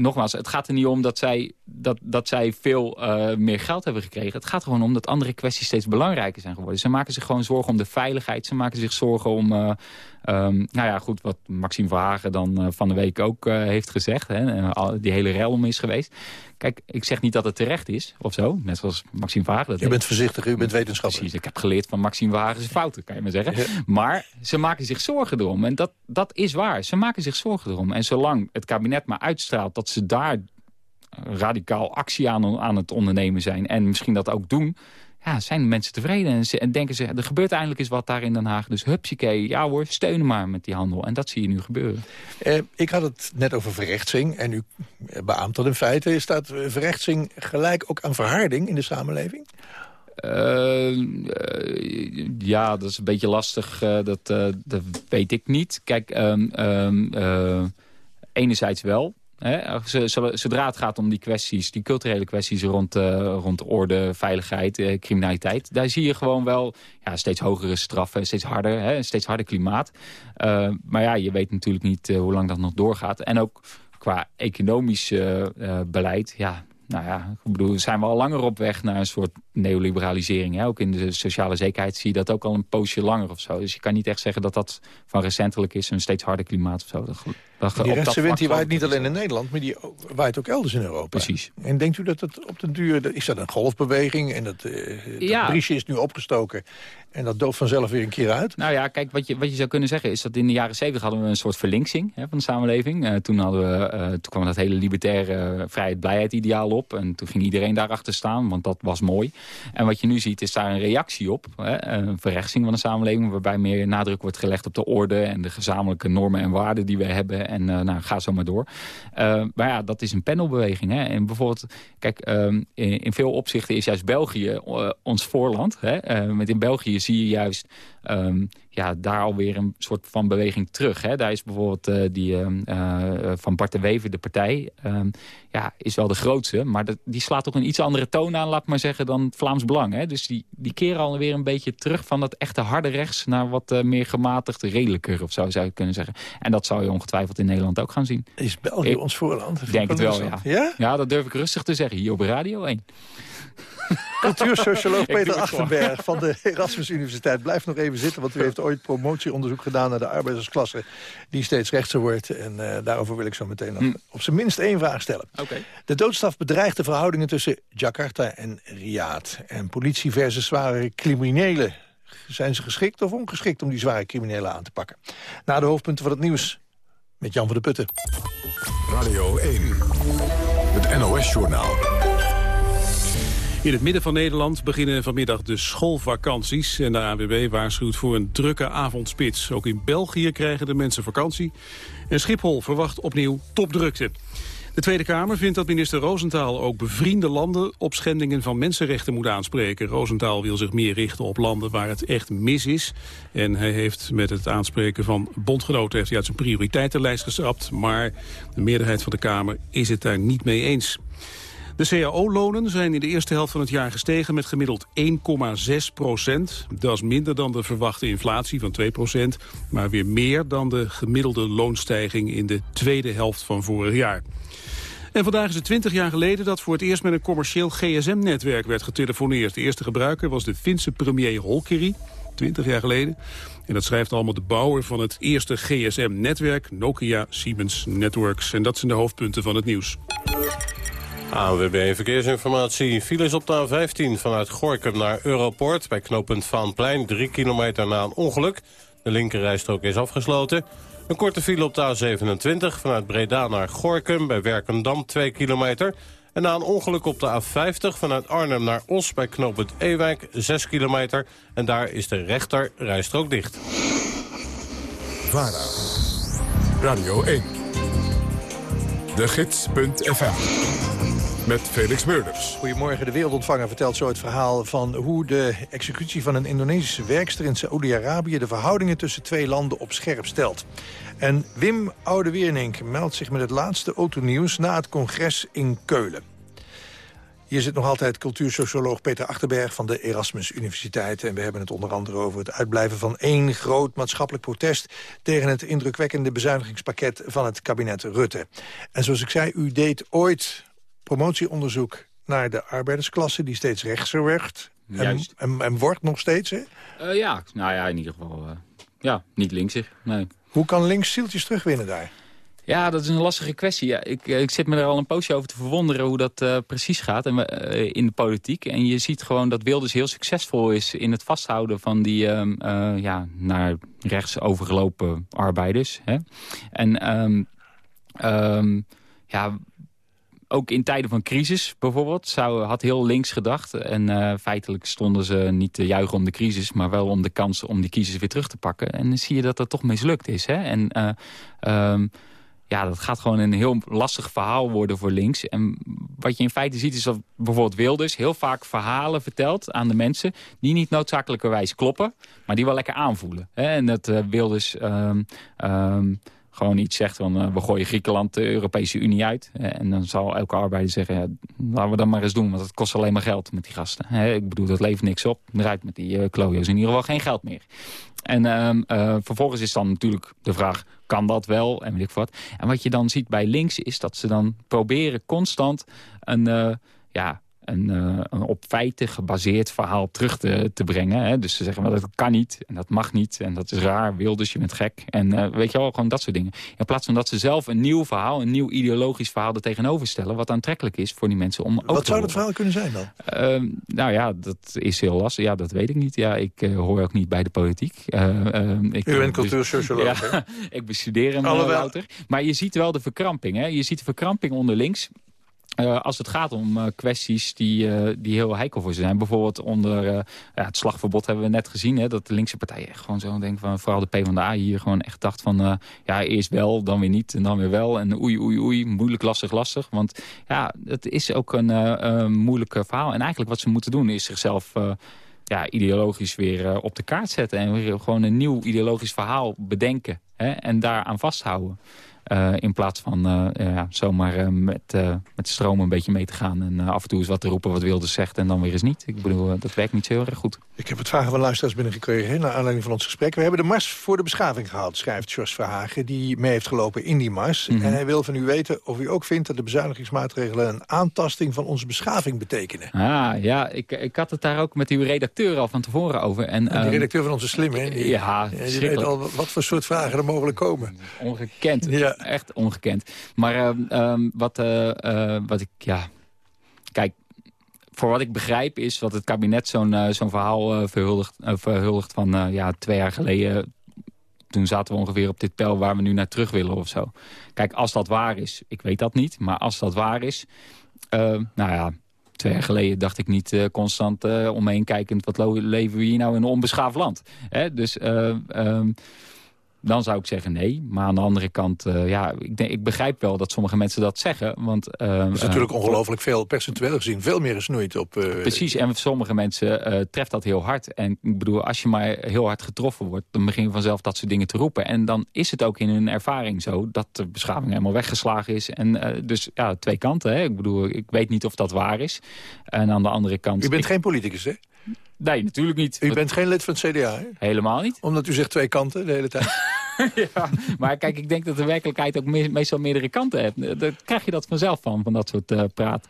nogmaals, het gaat er niet om dat zij, dat, dat zij veel uh, meer geld hebben gekregen. Het gaat gewoon om dat andere kwesties steeds belangrijker zijn geworden. Ze maken zich gewoon zorgen om de veiligheid. Ze maken zich zorgen om uh, Um, nou ja, goed, wat Maxime Verhagen dan uh, van de week ook uh, heeft gezegd. Hè, die hele rel om is geweest. Kijk, ik zeg niet dat het terecht is, of zo. Net zoals Maxime Verhagen. Je bent voorzichtig, u bent wetenschapper. Precies, ik heb geleerd van Maxime zijn fouten, kan je maar zeggen. Maar ze maken zich zorgen erom. En dat, dat is waar. Ze maken zich zorgen erom. En zolang het kabinet maar uitstraalt dat ze daar radicaal actie aan, aan het ondernemen zijn... en misschien dat ook doen ja, zijn mensen tevreden. En, ze, en denken ze, er gebeurt eindelijk eens wat daar in Den Haag. Dus hupsakee, ja hoor, steunen maar met die handel. En dat zie je nu gebeuren. Eh, ik had het net over verrechtsing. En u beaamt dat in feite. Staat verrechtsing gelijk ook aan verharding in de samenleving? Uh, uh, ja, dat is een beetje lastig. Uh, dat, dat weet ik niet. Kijk, um, um, enerzijds wel zodra het gaat om die kwesties, die culturele kwesties rond, uh, rond orde, veiligheid, uh, criminaliteit. Daar zie je gewoon wel ja, steeds hogere straffen, steeds harder, hè, steeds harder klimaat. Uh, maar ja, je weet natuurlijk niet hoe lang dat nog doorgaat. En ook qua economisch beleid, ja, nou ja, ik bedoel, zijn we al langer op weg naar een soort neoliberalisering. Hè? Ook in de sociale zekerheid zie je dat ook al een poosje langer of zo. Dus je kan niet echt zeggen dat dat van recentelijk is, een steeds harder klimaat of zo. Dat, dat, die rechtse wind die waait niet alleen in Nederland, maar die waait ook elders in Europa. Precies. En denkt u dat het op den duur, is dat een golfbeweging en dat, uh, dat briesje is nu opgestoken en dat dooft vanzelf weer een keer uit? Nou ja, kijk, wat je, wat je zou kunnen zeggen is dat in de jaren 70 hadden we een soort verlinksing hè, van de samenleving. Uh, toen, hadden we, uh, toen kwam dat hele libertaire vrijheid-blijheid ideaal op en toen ging iedereen daarachter staan, want dat was mooi. En wat je nu ziet is daar een reactie op. Hè, een verrechtsing van de samenleving waarbij meer nadruk wordt gelegd op de orde... en de gezamenlijke normen en waarden die we hebben. En uh, nou, ga zo maar door. Uh, maar ja, dat is een panelbeweging. Hè. En bijvoorbeeld, kijk, um, in, veel opzichten is juist België uh, ons voorland. Hè. met in België zie je juist... Um, ja, daar alweer een soort van beweging terug. Hè. Daar is bijvoorbeeld die van Bart de Wever, de partij... Ehm, ja, is wel de grootste, maar dat, die slaat ook een iets andere toon aan, laat ik maar zeggen, dan Vlaams Belang. Hè. Dus die, die keren alweer een beetje terug van dat echte harde rechts... naar wat meer gematigd, redelijker of zo zou je kunnen zeggen. En dat zou je ongetwijfeld in Nederland ook gaan zien. Is België ons voorland? Denk het wel, ja. ja. Ja, dat durf ik rustig te zeggen, hier op Radio 1. Cultuursocioloog Peter Achterberg van de Erasmus Universiteit. Blijft nog even zitten, want u heeft ooit promotieonderzoek gedaan... naar de arbeidersklasse die steeds rechtser wordt. En uh, daarover wil ik zo meteen nog hm. op zijn minst één vraag stellen. Okay. De doodstraf bedreigt de verhoudingen tussen Jakarta en Riyadh. En politie versus zware criminelen. Zijn ze geschikt of ongeschikt om die zware criminelen aan te pakken? Na de hoofdpunten van het nieuws met Jan van de Putten. Radio 1, het NOS-journaal. In het midden van Nederland beginnen vanmiddag de schoolvakanties. En de AWB waarschuwt voor een drukke avondspits. Ook in België krijgen de mensen vakantie. En Schiphol verwacht opnieuw topdrukte. De Tweede Kamer vindt dat minister Roosentaal ook bevriende landen op schendingen van mensenrechten moet aanspreken. Roosentaal wil zich meer richten op landen waar het echt mis is. En hij heeft met het aanspreken van bondgenoten heeft hij uit zijn prioriteitenlijst geschrapt. Maar de meerderheid van de Kamer is het daar niet mee eens. De cao-lonen zijn in de eerste helft van het jaar gestegen met gemiddeld 1,6 procent. Dat is minder dan de verwachte inflatie van 2 procent, maar weer meer dan de gemiddelde loonstijging in de tweede helft van vorig jaar. En vandaag is het 20 jaar geleden dat voor het eerst met een commercieel gsm-netwerk werd getelefoneerd. De eerste gebruiker was de Finse premier Holkeri, 20 jaar geleden. En dat schrijft allemaal de bouwer van het eerste gsm-netwerk, Nokia Siemens Networks. En dat zijn de hoofdpunten van het nieuws. ANWB Verkeersinformatie. Files op de A15 vanuit Gorkum naar Europoort... bij knooppunt Vaanplein, 3 kilometer na een ongeluk. De linkerrijstrook is afgesloten. Een korte file op de A27 vanuit Breda naar Gorkum... bij Werkendam, 2 kilometer. En na een ongeluk op de A50 vanuit Arnhem naar Os... bij knooppunt Ewijk, 6 kilometer. En daar is de rechter rijstrook dicht. VARA, Radio 1, de gids.fm met Felix Meurders. Goedemorgen, de wereldontvanger vertelt zo het verhaal van hoe de executie van een Indonesische werkster in Saoedi-Arabië de verhoudingen tussen twee landen op scherp stelt. En Wim Oude-Wernink meldt zich met het laatste autonieuws na het congres in Keulen. Hier zit nog altijd cultuursocioloog Peter Achterberg van de Erasmus Universiteit. En we hebben het onder andere over het uitblijven van één groot maatschappelijk protest... tegen het indrukwekkende bezuinigingspakket van het kabinet Rutte. En zoals ik zei, u deed ooit promotieonderzoek naar de arbeidersklasse... die steeds rechtser werd. En, en, en, wordt nog steeds, hè? Uh, ja, nou ja, in ieder geval... Uh, ja, niet linksig, nee. Hoe kan links zieltjes terugwinnen daar? Ja, dat is een lastige kwestie. Ja, ik, eh, ik zit me er al een poosje over te verwonderen hoe dat uh, precies gaat en, uh, in de politiek. En je ziet gewoon dat Wilders heel succesvol is in het vasthouden van die uh, ja, naar rechts overgelopen arbeiders. Hè? En um, ja, ook in tijden van crisis bijvoorbeeld, zou, had heel links gedacht. En uh, feitelijk stonden ze niet te juichen om de crisis... maar wel om de kans om die crisis weer terug te pakken. En dan zie je dat dat toch mislukt is. Hè? En uh, um, ja, dat gaat gewoon een heel lastig verhaal worden voor links. En wat je in feite ziet is dat bijvoorbeeld Wilders heel vaak verhalen vertelt aan de mensen... die niet noodzakelijkerwijs kloppen, maar die wel lekker aanvoelen. Hè? En dat uh, Wilders... Um, gewoon iets zegt van uh, we gooien Griekenland de Europese Unie uit. Uh, en dan zal elke arbeider zeggen, ja, laten we dat maar eens doen. Want het kost alleen maar geld met die gasten. Ik bedoel, dat levert niks op. Eruit met die uh, klojo's. In ieder geval geen geld meer. En ehm, vervolgens is dan natuurlijk de vraag, kan dat wel? En weet ik wat. En wat je dan ziet bij links is dat ze dan proberen constant een... ja, een, uh, een, op feiten gebaseerd verhaal terug te, te brengen. Hè? Dus ze zeggen, wel dat kan niet en dat mag niet en dat is raar, Wilders, je bent gek. En uh, weet je wel, gewoon dat soort dingen. In plaats van dat ze zelf een nieuw verhaal, een nieuw ideologisch verhaal er tegenover stellen... wat aantrekkelijk is voor die mensen om Wat zou dat verhaal kunnen zijn dan? Uh, nou ja, dat is heel lastig. Ja, dat weet ik niet. Ja, ik uh, hoor ook niet bij de politiek. ik, U bent cultuursocioloog, ja, ik bestudeer hem, Louter. Maar je ziet wel de verkramping. Hè? Je ziet de verkramping onder links... Uh, als het gaat om uh, kwesties die, uh, die heel heikel voor ze zijn. Bijvoorbeeld onder ja, het slagverbod hebben we net gezien. Hè, dat de linkse partijen gewoon zo denken van... vooral de PvdA hier gewoon echt dacht van... ja, eerst wel, dan weer niet en dan weer wel. En oei, oei, oei, moeilijk, lastig, lastig. Want ja, het is ook een moeilijk verhaal. En eigenlijk wat ze moeten doen is zichzelf ja, ideologisch weer op de kaart zetten. En gewoon een nieuw ideologisch verhaal bedenken. Hè, en daaraan vasthouden. Uh, in plaats van uh, ja, zomaar uh, met, met de stroom een beetje mee te gaan. En af en toe eens wat te roepen wat Wilders zegt en dan weer eens niet. Ik bedoel, dat werkt niet zo heel erg goed. Ik heb het vragen van luisteraars binnengekregen naar aanleiding van ons gesprek. We hebben de Mars voor de beschaving gehaald, schrijft Jos Verhagen... die mee heeft gelopen in die Mars. Mhm. En hij wil van u weten of u ook vindt dat de bezuinigingsmaatregelen... een aantasting van onze beschaving betekenen. Ah, ja, ik, ik had het daar ook met uw redacteur al van tevoren over. En, die ehm, redacteur van onze slim, hè? Die, ja, je weet al wat voor soort vragen er mogelijk komen. Ongekend. Ja. Echt ongekend. Maar ehm, ehm, wat, eh, eh, wat ik, ja... Kijk, voor wat ik begrijp is wat het kabinet zo'n eh, zo'n verhaal verhuldigt, verhuldigt van ja, twee jaar geleden... Toen zaten we ongeveer op dit pijl waar we nu naar terug willen of zo. Kijk, als dat waar is, ik weet dat niet, maar als dat waar is... nou ja, twee jaar geleden dacht ik niet uh, constant uh, omheen kijkend... wat leven we hier nou in een onbeschaafd land. Hè? Dus uh, dan zou ik zeggen nee. Maar aan de andere kant, uh, ja, ik, denk, ik begrijp wel dat sommige mensen dat zeggen. Want, uh, er is natuurlijk ongelooflijk veel, percentueel gezien, veel meer gesnoeid op... Uh, precies, en sommige mensen treft dat heel hard. En ik bedoel, als je maar heel hard getroffen wordt... dan begin je vanzelf dat soort dingen te roepen. En dan is het ook in hun ervaring zo dat de beschaving helemaal weggeslagen is. En dus ja, twee kanten. Hè. Ik bedoel, ik weet niet of dat waar is. En aan de andere kant... U bent ik, geen politicus, hè? Nee, natuurlijk niet. U bent geen lid van het CDA, hè? Helemaal niet. Omdat u zegt twee kanten de hele tijd. ja, maar kijk, ik denk dat de werkelijkheid ook me meestal meerdere kanten heeft. Daar krijg je dat vanzelf van, van dat soort uh, praat.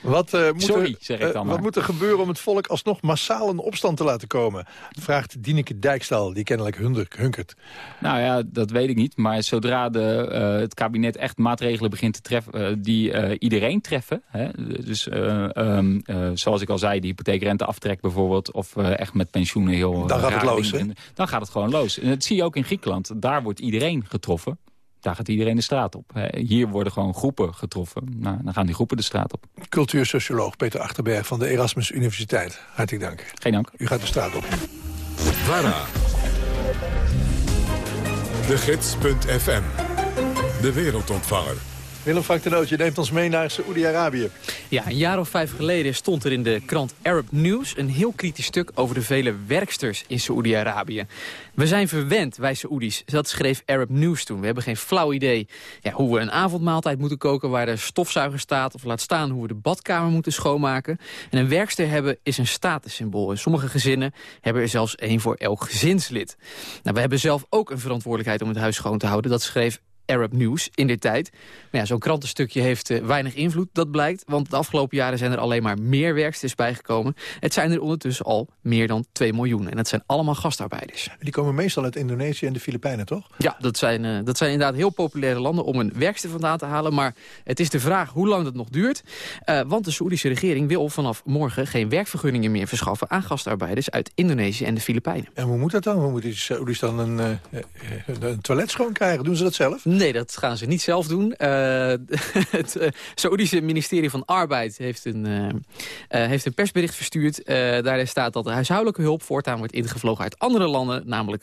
Wat, uh, moet Sorry, er, zeg ik dan uh, Wat moet er gebeuren om het volk alsnog massaal in opstand te laten komen? Vraagt Dieneke Dijkstal, die kennelijk hunkert. Nou ja, dat weet ik niet. Maar zodra de, uh, het kabinet echt maatregelen begint te treffen... die iedereen treffen... Hè, dus um, zoals ik al zei, de hypotheekrenteaftrek bijvoorbeeld... of echt met pensioenen heel... Dan gaat het los? Dan gaat het gewoon los. En dat zie je ook in Griekenland. Daar wordt iedereen getroffen daar gaat iedereen de straat op. Hier worden gewoon groepen getroffen. Nou, dan gaan die groepen de straat op. Cultuursocioloog Peter Achterberg van de Erasmus Universiteit. Hartelijk dank. Geen dank. U gaat de straat op. VARA. De Gids.fm. De wereldontvanger. Willem Frank je neemt ons mee naar Saoedi-Arabië. Ja, een jaar of vijf geleden stond er in de krant Arab News... een heel kritisch stuk over de vele werksters in Saoedi-Arabië. We zijn verwend, wij Saoedi's. Dat schreef Arab News toen. We hebben geen flauw idee ja, hoe we een avondmaaltijd moeten koken... waar de stofzuiger staat, of laat staan hoe we de badkamer moeten schoonmaken. En een werkster hebben is een statussymbool. En sommige gezinnen hebben er zelfs één voor elk gezinslid. Nou, we hebben zelf ook een verantwoordelijkheid om het huis schoon te houden. Dat schreef Arab News in dit tijd. Maar ja, zo'n krantenstukje heeft uh, weinig invloed, dat blijkt. Want de afgelopen jaren zijn er alleen maar meer werksters bijgekomen. Het zijn er ondertussen al meer dan 2 miljoen. En dat zijn allemaal gastarbeiders. Die komen meestal uit Indonesië en de Filipijnen, toch? Ja, dat zijn, uh, dat zijn inderdaad heel populaire landen om een werkster vandaan te halen. Maar het is de vraag hoe lang dat nog duurt. Uh, want de Saoedische regering wil vanaf morgen geen werkvergunningen meer verschaffen... aan gastarbeiders uit Indonesië en de Filipijnen. En hoe moet dat dan? Hoe moeten die Saoedi's dan een, een toilet schoon krijgen? Doen ze dat zelf? Nee, dat gaan ze niet zelf doen. Uh, het uh, Saoedische ministerie van Arbeid heeft een, uh, heeft een persbericht verstuurd. daarin staat dat de huishoudelijke hulp voortaan wordt ingevlogen uit andere landen. Namelijk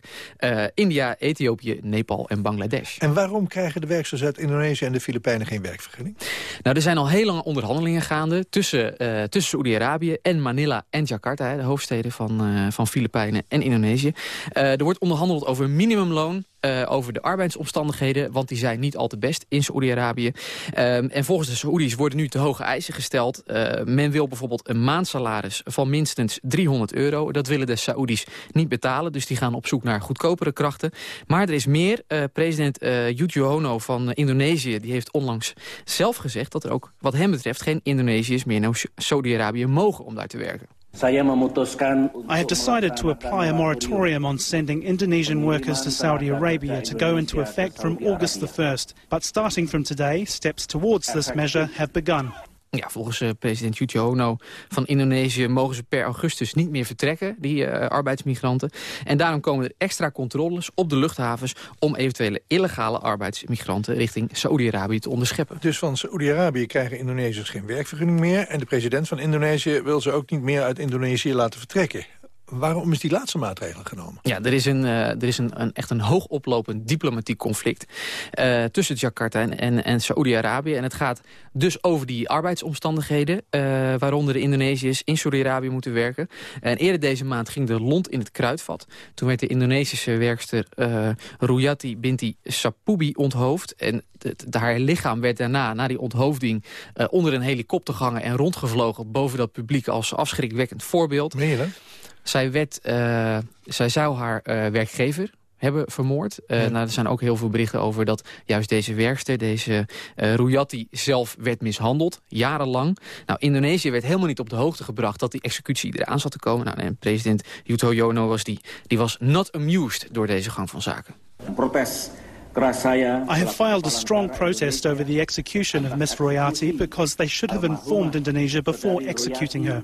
India, Ethiopië, Nepal en Bangladesh. En waarom krijgen de werksters uit Indonesië en de Filipijnen geen werkvergunning? Nou, er zijn al heel lang onderhandelingen gaande tussen, tussen Saoedi-Arabië en Manila en Jakarta. de hoofdsteden van, van Filipijnen en Indonesië. er wordt onderhandeld over minimumloon. Uh, over de arbeidsomstandigheden, want die zijn niet al te best in Saoedi-Arabië. Um, en volgens de Saoedi's worden nu te hoge eisen gesteld. Uh, men wil bijvoorbeeld een maandsalaris van minstens 300 euro. Dat willen de Saoedi's niet betalen, dus die gaan op zoek naar goedkopere krachten. Maar er is meer. Uh, president uh, Yudhoyono van Indonesië die heeft onlangs zelf gezegd... dat er ook wat hem betreft geen Indonesiërs meer naar Saoedi-Arabië mogen om daar te werken. I have decided to apply a moratorium on sending Indonesian workers to Saudi Arabia to go into effect from August the 1st. But starting from today, steps towards this measure have begun. Ja, volgens uh, president Yudhoyono van Indonesië mogen ze per augustus niet meer vertrekken, die uh, arbeidsmigranten. En daarom komen er extra controles op de luchthavens om eventuele illegale arbeidsmigranten richting Saoedi-Arabië te onderscheppen. Dus van Saoedi-Arabië krijgen Indonesiërs geen werkvergunning meer en de president van Indonesië wil ze ook niet meer uit Indonesië laten vertrekken. Waarom is die laatste maatregel genomen? Ja, er is, een, uh, er is een, een, echt een hoogoplopend diplomatiek conflict... Uh, tussen Jakarta en, en, en Saoedi-Arabië. En het gaat dus over die arbeidsomstandigheden... Uh, waaronder de Indonesiërs in Saoedi-Arabië moeten werken. En eerder deze maand ging de lont in het kruidvat. Toen werd de Indonesische werkster Ruyati Binti Sapubi onthoofd. En haar lichaam werd daarna, na die onthoofding... onder een helikopter gehangen en rondgevlogen boven dat publiek... als afschrikwekkend voorbeeld. Meen je dat? Zij, werd, uh, zij zou haar uh, werkgever hebben vermoord. Uh, ja. nou, er zijn ook heel veel berichten over dat juist deze werkster, deze uh, Ruyati, zelf werd mishandeld, jarenlang. Nou, Indonesië werd helemaal niet op de hoogte gebracht dat die executie eraan zat te komen. Nou, en president Yudhoyono was die, die was not amused door deze gang van zaken. Protest I have filed a strong protest over the execution of Ms. Royati because they should have informed Indonesia before executing her.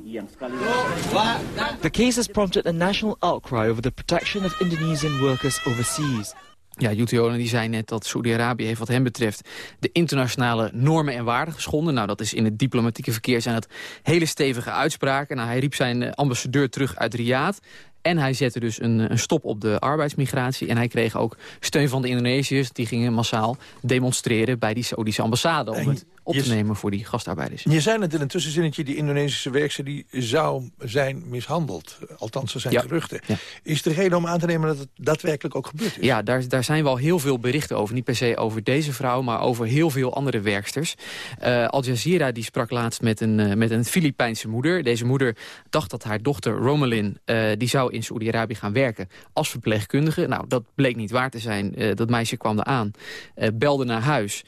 The case has prompted a national outcry over the protection of Indonesian workers overseas. Ja, Jutionen die zei net dat Saudi-Arabië heeft wat hem betreft de internationale normen en waarden geschonden. Nou, dat is in het diplomatieke verkeer zijn dat hele stevige uitspraken. Nou, hij riep zijn ambassadeur terug uit Riyadh. En hij zette dus een, een, stop op de arbeidsmigratie. En hij kreeg ook steun van de Indonesiërs. Die gingen massaal demonstreren bij die Saoedische ambassade... om het op te nemen voor die gastarbeiders. Je zei net in een tussenzinnetje... die Indonesische werkster die zou zijn mishandeld. Althans, er zijn Ja. geruchten. Is er reden om aan te nemen dat het daadwerkelijk ook gebeurd is? Ja, daar, daar zijn wel heel veel berichten over. Niet per se over deze vrouw, maar over heel veel andere werksters. Eh, Al Jazeera die sprak laatst met een, eh, met een Filipijnse moeder. Deze moeder dacht dat haar dochter Romelin... eh, die zou in Saoedi-Arabië gaan werken als verpleegkundige. Nou, dat bleek niet waar te zijn. Dat meisje kwam er aan, belde naar huis...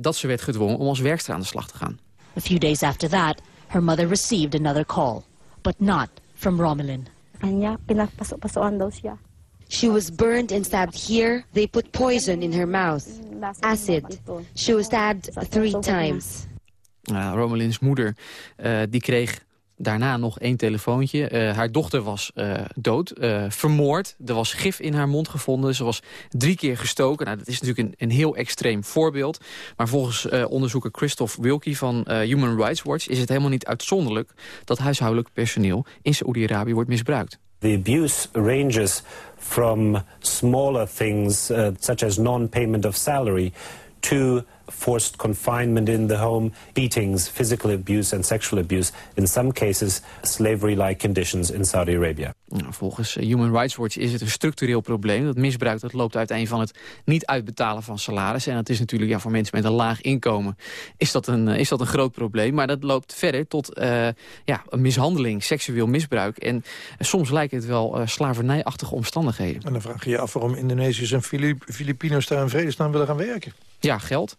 dat ze werd gedwongen om als werkster aan de slag te gaan. A few days after that, her mother received another call, but not from Romilin. Kanya, pinapasok-pasokan daw siya. She was burned and stabbed here. They put poison in her mouth. Acid. She was stabbed three times. Uh, Romelins moeder eh, die kreeg daarna nog één telefoontje. Eh, haar dochter was eh, dood, eh, vermoord. Er was gif in haar mond gevonden. Ze was drie keer gestoken. Nou, dat is natuurlijk een, een heel extreem voorbeeld. Maar volgens onderzoeker Christoph Wilkie van Human Rights Watch... is het helemaal niet uitzonderlijk dat huishoudelijk personeel in Saoedi-Arabië wordt misbruikt. The abuse ranges from smaller things, such as non-payment of salary, to forced confinement in the home, beatings, physical abuse and sexual abuse. In some cases, slavery-like conditions in Saudi Arabia. Nou, volgens eh, Human Rights Watch is het een structureel probleem. Dat misbruik dat loopt uiteen van het niet uitbetalen van salaris. En dat is natuurlijk ja, voor mensen met een laag inkomen is dat een, eh, is dat een groot probleem. Maar dat loopt verder tot eh, ja, mishandeling, seksueel misbruik. En soms lijken het wel eh, slavernijachtige omstandigheden. En dan vraag je je af waarom Indonesiërs en Filip Filipino's daar in vredesnaam willen gaan werken. Ja, geld.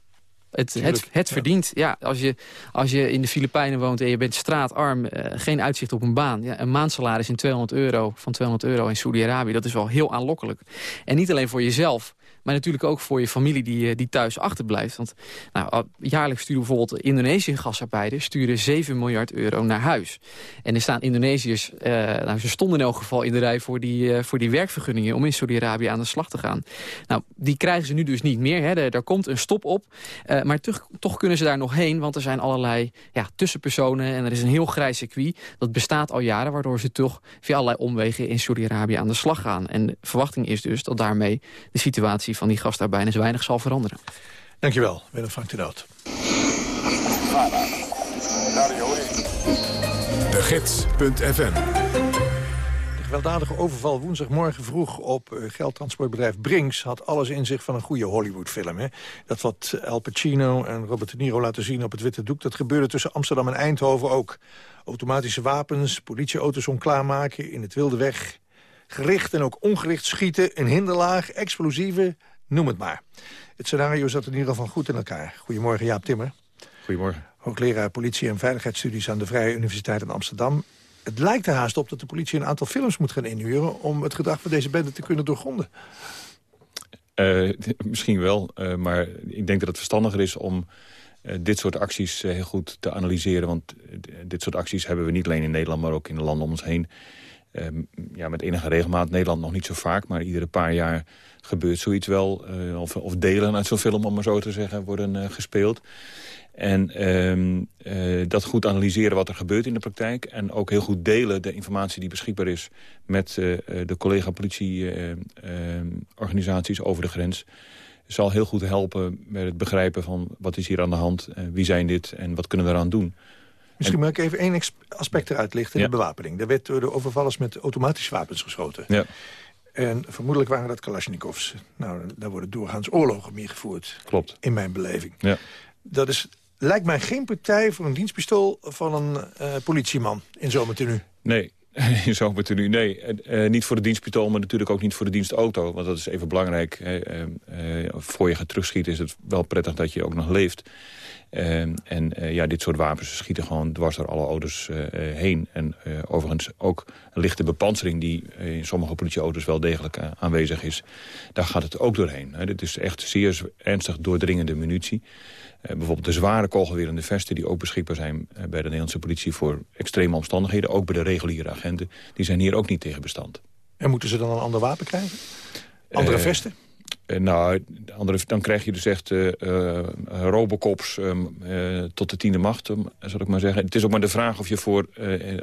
Het, het, het verdient. Ja, als, je, als je in de Filipijnen woont en je bent straatarm, eh, geen uitzicht op een baan. Ja, een maandsalaris in 200 euro, van 200 euro in Saudi-Arabië, dat is wel heel aanlokkelijk. En niet alleen voor jezelf, maar natuurlijk ook voor je familie die, eh, die thuis achterblijft. Want nou, jaarlijks sturen bijvoorbeeld Indonesische gastarbeiders sturen 7 miljard euro naar huis. En er staan Indonesiërs, eh, nou, ze stonden in elk geval in de rij voor die, eh, voor die werkvergunningen om in Saudi-Arabië aan de slag te gaan. Nou, die krijgen ze nu dus niet meer. Hè. Daar komt een stop op. Maar toch, toch kunnen ze daar nog heen, want er zijn allerlei ja, tussenpersonen en er is een heel grijs circuit. Dat bestaat al jaren, waardoor ze toch via allerlei omwegen in Saudi-Arabië aan de slag gaan. En de verwachting is dus dat daarmee de situatie van die gastarbeiders weinig zal veranderen. Dankjewel, Willem Frank de. De Gids.fm De gewelddadige overval woensdagmorgen vroeg op eh, geldtransportbedrijf Brinks... had alles in zich van een goede Hollywoodfilm. Hè? Dat wat Al Pacino en Robert De Niro laten zien op het witte doek... dat gebeurde tussen Amsterdam en Eindhoven ook. Automatische wapens, politieauto's onklaarmaken, in het wilde weg... gericht en ook ongericht schieten, een hinderlaag, explosieven, noem het maar. Het scenario zat in ieder geval goed in elkaar. Goedemorgen, Jaap Timmer. Goedemorgen. Hoogleraar politie- en veiligheidsstudies aan de Vrije Universiteit in Amsterdam. Het lijkt er haast op dat de politie een aantal films moet gaan inhuren... om het gedrag van deze bende te kunnen doorgronden. Eh, misschien wel, eh, maar ik denk dat het verstandiger is om eh, dit soort acties heel goed te analyseren. Want dit soort acties hebben we niet alleen in Nederland, maar ook in de landen om ons heen. Ehm, ja, met enige regelmaat, Nederland nog niet zo vaak, maar iedere paar jaar gebeurt zoiets wel. eh, of, of delen uit zo'n film, om maar zo te zeggen, worden eh, gespeeld. En ehm, eh, dat goed analyseren wat er gebeurt in de praktijk. En ook heel goed delen de informatie die beschikbaar is... met uh, de collega politieorganisaties over de grens. Zal heel goed helpen met het begrijpen van wat is hier aan de hand. wie zijn dit en wat kunnen we eraan doen. Misschien mag ik even één aspect eruit lichten, de bewapening. Er werd door de overvallers met automatische wapens geschoten. Ja. En vermoedelijk waren dat Kalashnikovs. Nou, daar worden doorgaans oorlogen mee gevoerd. Klopt. In mijn beleving. Ja. Dat is, lijkt mij geen partij voor een dienstpistool van een uh, politieman in zomertenu. Nee, in zomertenu. Nee, uh, niet voor de dienstpistool, maar natuurlijk ook niet voor de dienstauto. Want dat is even belangrijk. Uh, voor je gaat terugschieten is het wel prettig dat je ook nog leeft. Ehm, en uh, ja, dit soort wapens schieten gewoon dwars door alle auto's uh, heen. En overigens ook een lichte bepansering die in sommige politieauto's wel degelijk aanwezig is. Daar gaat het ook doorheen. Hè. Dit is echt zeer ernstig doordringende munitie. bijvoorbeeld de zware kogelwerende vesten die ook beschikbaar zijn bij de Nederlandse politie voor extreme omstandigheden. Ook bij de reguliere agenten. Die zijn hier ook niet tegen bestand. En moeten ze dan een ander wapen krijgen? Andere vesten? Uh, nou, andere, dan krijg je dus echt uh, robocops um, tot de tiende macht, um, zal ik maar zeggen. Het is ook maar de vraag of je voor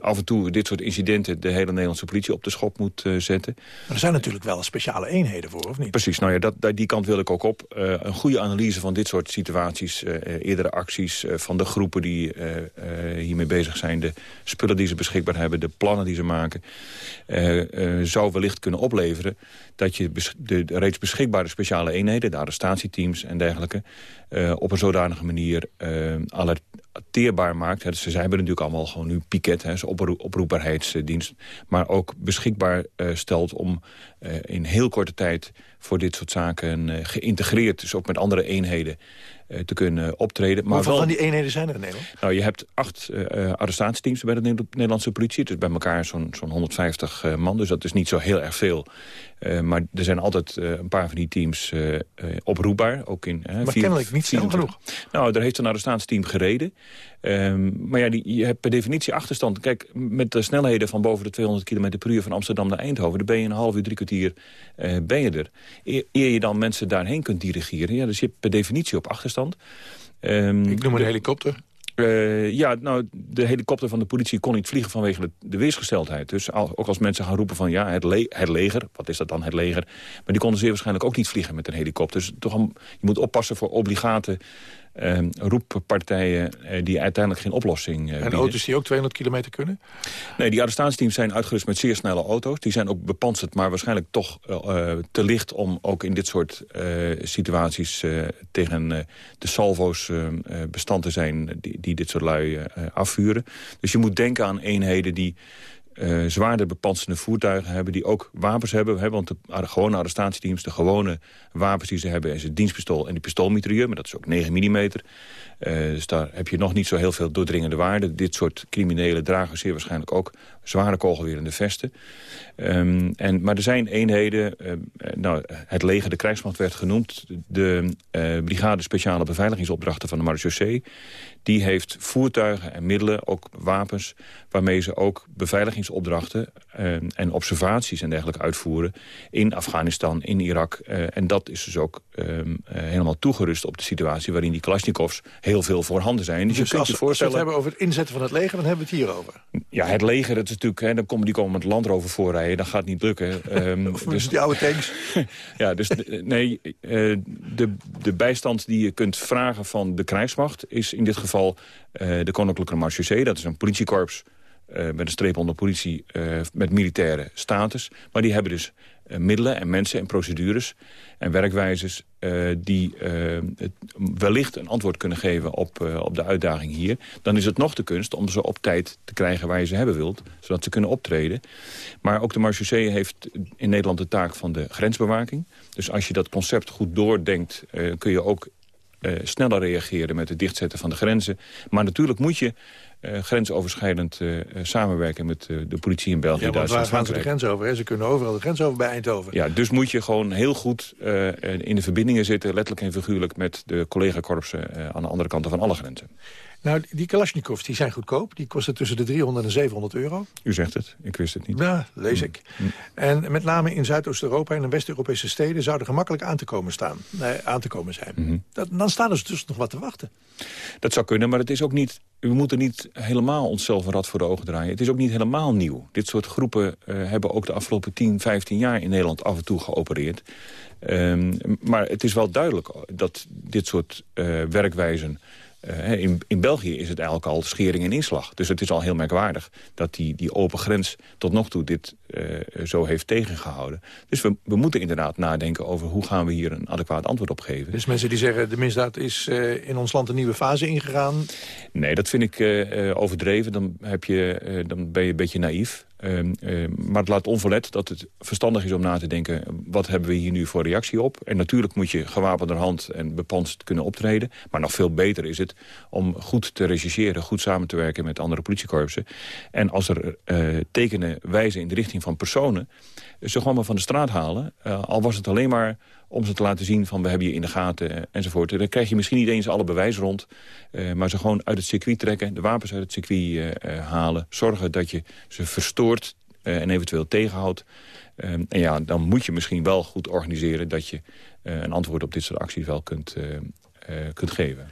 af en toe dit soort incidenten... de hele Nederlandse politie op de schop moet zetten. Maar er zijn natuurlijk wel speciale eenheden voor, of niet? Precies, nou ja, dat, die kant wil ik ook op. een goede analyse van dit soort situaties, eerdere acties... van de groepen die hiermee bezig zijn... de spullen die ze beschikbaar hebben, de plannen die ze maken... zou wellicht kunnen opleveren dat je de reeds beschikbare speciale eenheden... de arrestatieteams en dergelijke... Uh, op een zodanige manier uh, alerteerbaar maakt. Hè. Ze hebben natuurlijk allemaal gewoon nu piket, hè, oproep, oproepbaarheidsdienst. Maar ook beschikbaar uh, stelt om in heel korte tijd... voor dit soort zaken geïntegreerd, dus ook met andere eenheden... te kunnen optreden. Maar Hoeveel van die eenheden zijn er in Nederland? Nou, je hebt acht arrestatieteams bij de Nederlandse politie. Het is bij elkaar zo'n zo'n 150 man, dus dat is niet zo heel erg veel. Uh, maar er zijn altijd uh, een paar van die teams uh, oproepbaar. Ook in, maar vier, kennelijk niet snel genoeg. Nou, daar heeft een arrestatieteam gereden. Um, maar ja, die, je hebt per definitie achterstand. Kijk, met de snelheden van boven de 200 km per uur... van Amsterdam naar Eindhoven, dan ben je een half uur, drie kwartier ben je er. Eer, eer, je dan mensen daarheen kunt dirigeren. Ja, dus je hebt per definitie op achterstand. Um, Ik noem een helikopter. Uh, ja, nou, de helikopter van de politie kon niet vliegen vanwege de, weersgesteldheid. Dus ook als mensen gaan roepen van ja, het, het, leger, wat is dat dan, het leger? Maar die konden zeer waarschijnlijk ook niet vliegen met een helikopter. Dus toch je moet oppassen voor obligate uh, roeppartijen uh, die uiteindelijk geen oplossing uh, En auto's die ook 200 kilometer kunnen? Nee, die arrestatieteams zijn uitgerust met zeer snelle auto's. Die zijn ook bepanserd, maar waarschijnlijk toch te licht... om ook in dit soort situaties tegen de salvo's bestand te zijn... Die, die dit soort lui afvuren. Dus je moet denken aan eenheden die uh, zwaarder bepansende voertuigen hebben... die ook wapens hebben. Hè, want de gewone arrestatieteams, de gewone wapens die ze hebben... is het dienstpistool en die pistoolmitrailleur, maar dat is ook 9 mm. Uh, dus daar heb je nog niet zo heel veel doordringende waarden. Dit soort criminelen dragen zeer waarschijnlijk ook zware kogelwerende vesten. Um, en, maar er zijn eenheden, uh, nou, het leger, de krijgsmacht werd genoemd... de uh, brigade speciale beveiligingsopdrachten van de marechaussee... die heeft voertuigen en middelen, ook wapens... waarmee ze ook beveiligingsopdrachten uh, en observaties en dergelijke uitvoeren... in Afghanistan, in Irak. en dat is dus ook um, helemaal toegerust op de situatie... waarin die Kalashnikovs heel veel voorhanden zijn. Dus, dus je kunt je voorstellen... als we het hebben over het inzetten van het leger, dan hebben we het hier over. Ja, het leger, het natuurlijk, hè, dan komen die komen met Land Rover voorrijden. Dat gaat niet lukken. Um, dus die oude tanks. ja, dus nee, uh, de, de bijstand die je kunt vragen van de krijgsmacht... is in dit geval uh, de Koninklijke Marechaussee. Dat is een politiekorps uh, met een streep onder politie met militaire status. Maar die hebben dus middelen en mensen en procedures en werkwijzes die wellicht een antwoord kunnen geven op, op de uitdaging hier. Dan is het nog de kunst om ze op tijd te krijgen waar je ze hebben wilt. Zodat ze kunnen optreden. Maar ook de marechaussee heeft in Nederland de taak van de grensbewaking. Dus als je dat concept goed doordenkt kun je ook sneller reageren met het dichtzetten van de grenzen. Maar natuurlijk moet je uh, grensoverschrijdend uh, samenwerken met de politie in België. Ja, want waar gaan ze de grens over? Hè? Ze kunnen overal de grens over bij Eindhoven. Ja, dus moet je gewoon heel goed in de verbindingen zitten... letterlijk en figuurlijk met de collega-korpsen aan de andere kanten van alle grenzen. Nou, die Kalashnikovs die zijn goedkoop. Die kosten tussen de 300 en 700 euro. U zegt het, ik wist het niet. Ja, lees Mm. ik. En met name in Zuidoost-Europa en in West-Europese steden... zouden gemakkelijk aan te komen, staan, nee, aan te komen zijn. Mhm. Dat, dan staan er dus nog wat te wachten. Dat zou kunnen, maar het is ook niet, we moeten niet helemaal onszelf een rad voor de ogen draaien. Het is ook niet helemaal nieuw. Dit soort groepen eh, hebben ook de afgelopen 10, 15 jaar in Nederland af en toe geopereerd. Ehm, maar het is wel duidelijk dat dit soort eh, werkwijzen... eh, in, in België is het eigenlijk al schering en inslag. Dus het is al heel merkwaardig dat die, die open grens tot nog toe dit eh, zo heeft tegengehouden. Dus we, we moeten inderdaad nadenken over hoe gaan we hier een adequaat antwoord op geven. Dus mensen die zeggen... de misdaad is eh, in ons land een nieuwe fase ingegaan. Nee, dat vind ik overdreven. Dan, heb je, dan ben je een beetje naïef. Ehm, eh, maar het laat onverlet dat het verstandig is om na te denken... wat hebben we hier nu voor reactie op? En natuurlijk moet je gewapenderhand en bepanst kunnen optreden. Maar nog veel beter is het om goed te rechercheren... goed samen te werken met andere politiekorpsen. En als er eh, tekenen wijzen in de richting van personen... ze gewoon maar van de straat halen. Eh, al was het alleen maar om ze te laten zien van we hebben je in de gaten eh, enzovoort. Dan krijg je misschien niet eens alle bewijs rond. eh, maar ze gewoon uit het circuit trekken, de wapens uit het circuit eh, eh, halen. Zorgen dat je ze verstoort eh, en eventueel tegenhoudt. Eh, en ja, dan moet je misschien wel goed organiseren... dat je eh, een antwoord op dit soort acties wel kunt, eh, eh, kunt geven.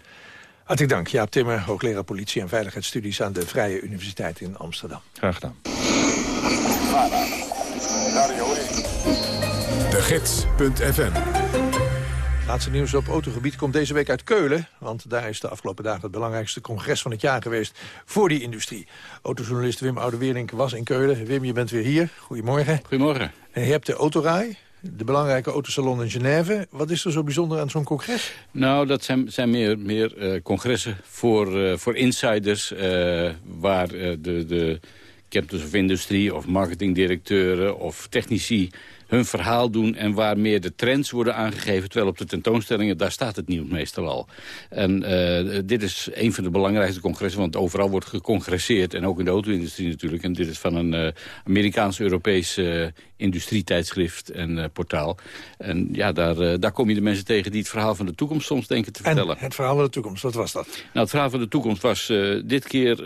Hartelijk dank, Jaap Timmer, hoogleraar politie en veiligheidsstudies... aan de Vrije Universiteit in Amsterdam. Graag gedaan. De Gids.fm Laatste nieuws op autogebied komt deze week uit Keulen. Want daar is de afgelopen dagen het belangrijkste congres van het jaar geweest voor die industrie. Autojournalist Wim Oudewerink was in Keulen. Wim, je bent weer hier. Goedemorgen. Goedemorgen. En je hebt de Autorij, de belangrijke autosalon in Genève. Wat is er zo bijzonder aan zo'n congres? Nou, dat zijn, zijn meer, meer eh, congressen voor, eh, voor insiders... eh, waar eh, de, de captains of industrie of marketingdirecteuren of technici hun verhaal doen... en waar meer de trends worden aangegeven. Terwijl op de tentoonstellingen, daar staat het nieuws meestal al. En eh, dit is een van de belangrijkste congressen... want overal wordt gecongresseerd. En ook in de auto-industrie natuurlijk. En dit is van een eh, Amerikaans-Europees eh, industrietijdschrift en portaal. En ja, daar, daar kom je de mensen tegen die het verhaal van de toekomst soms denken te vertellen. En het verhaal van de toekomst, wat was dat? Nou, het verhaal van de toekomst was dit keer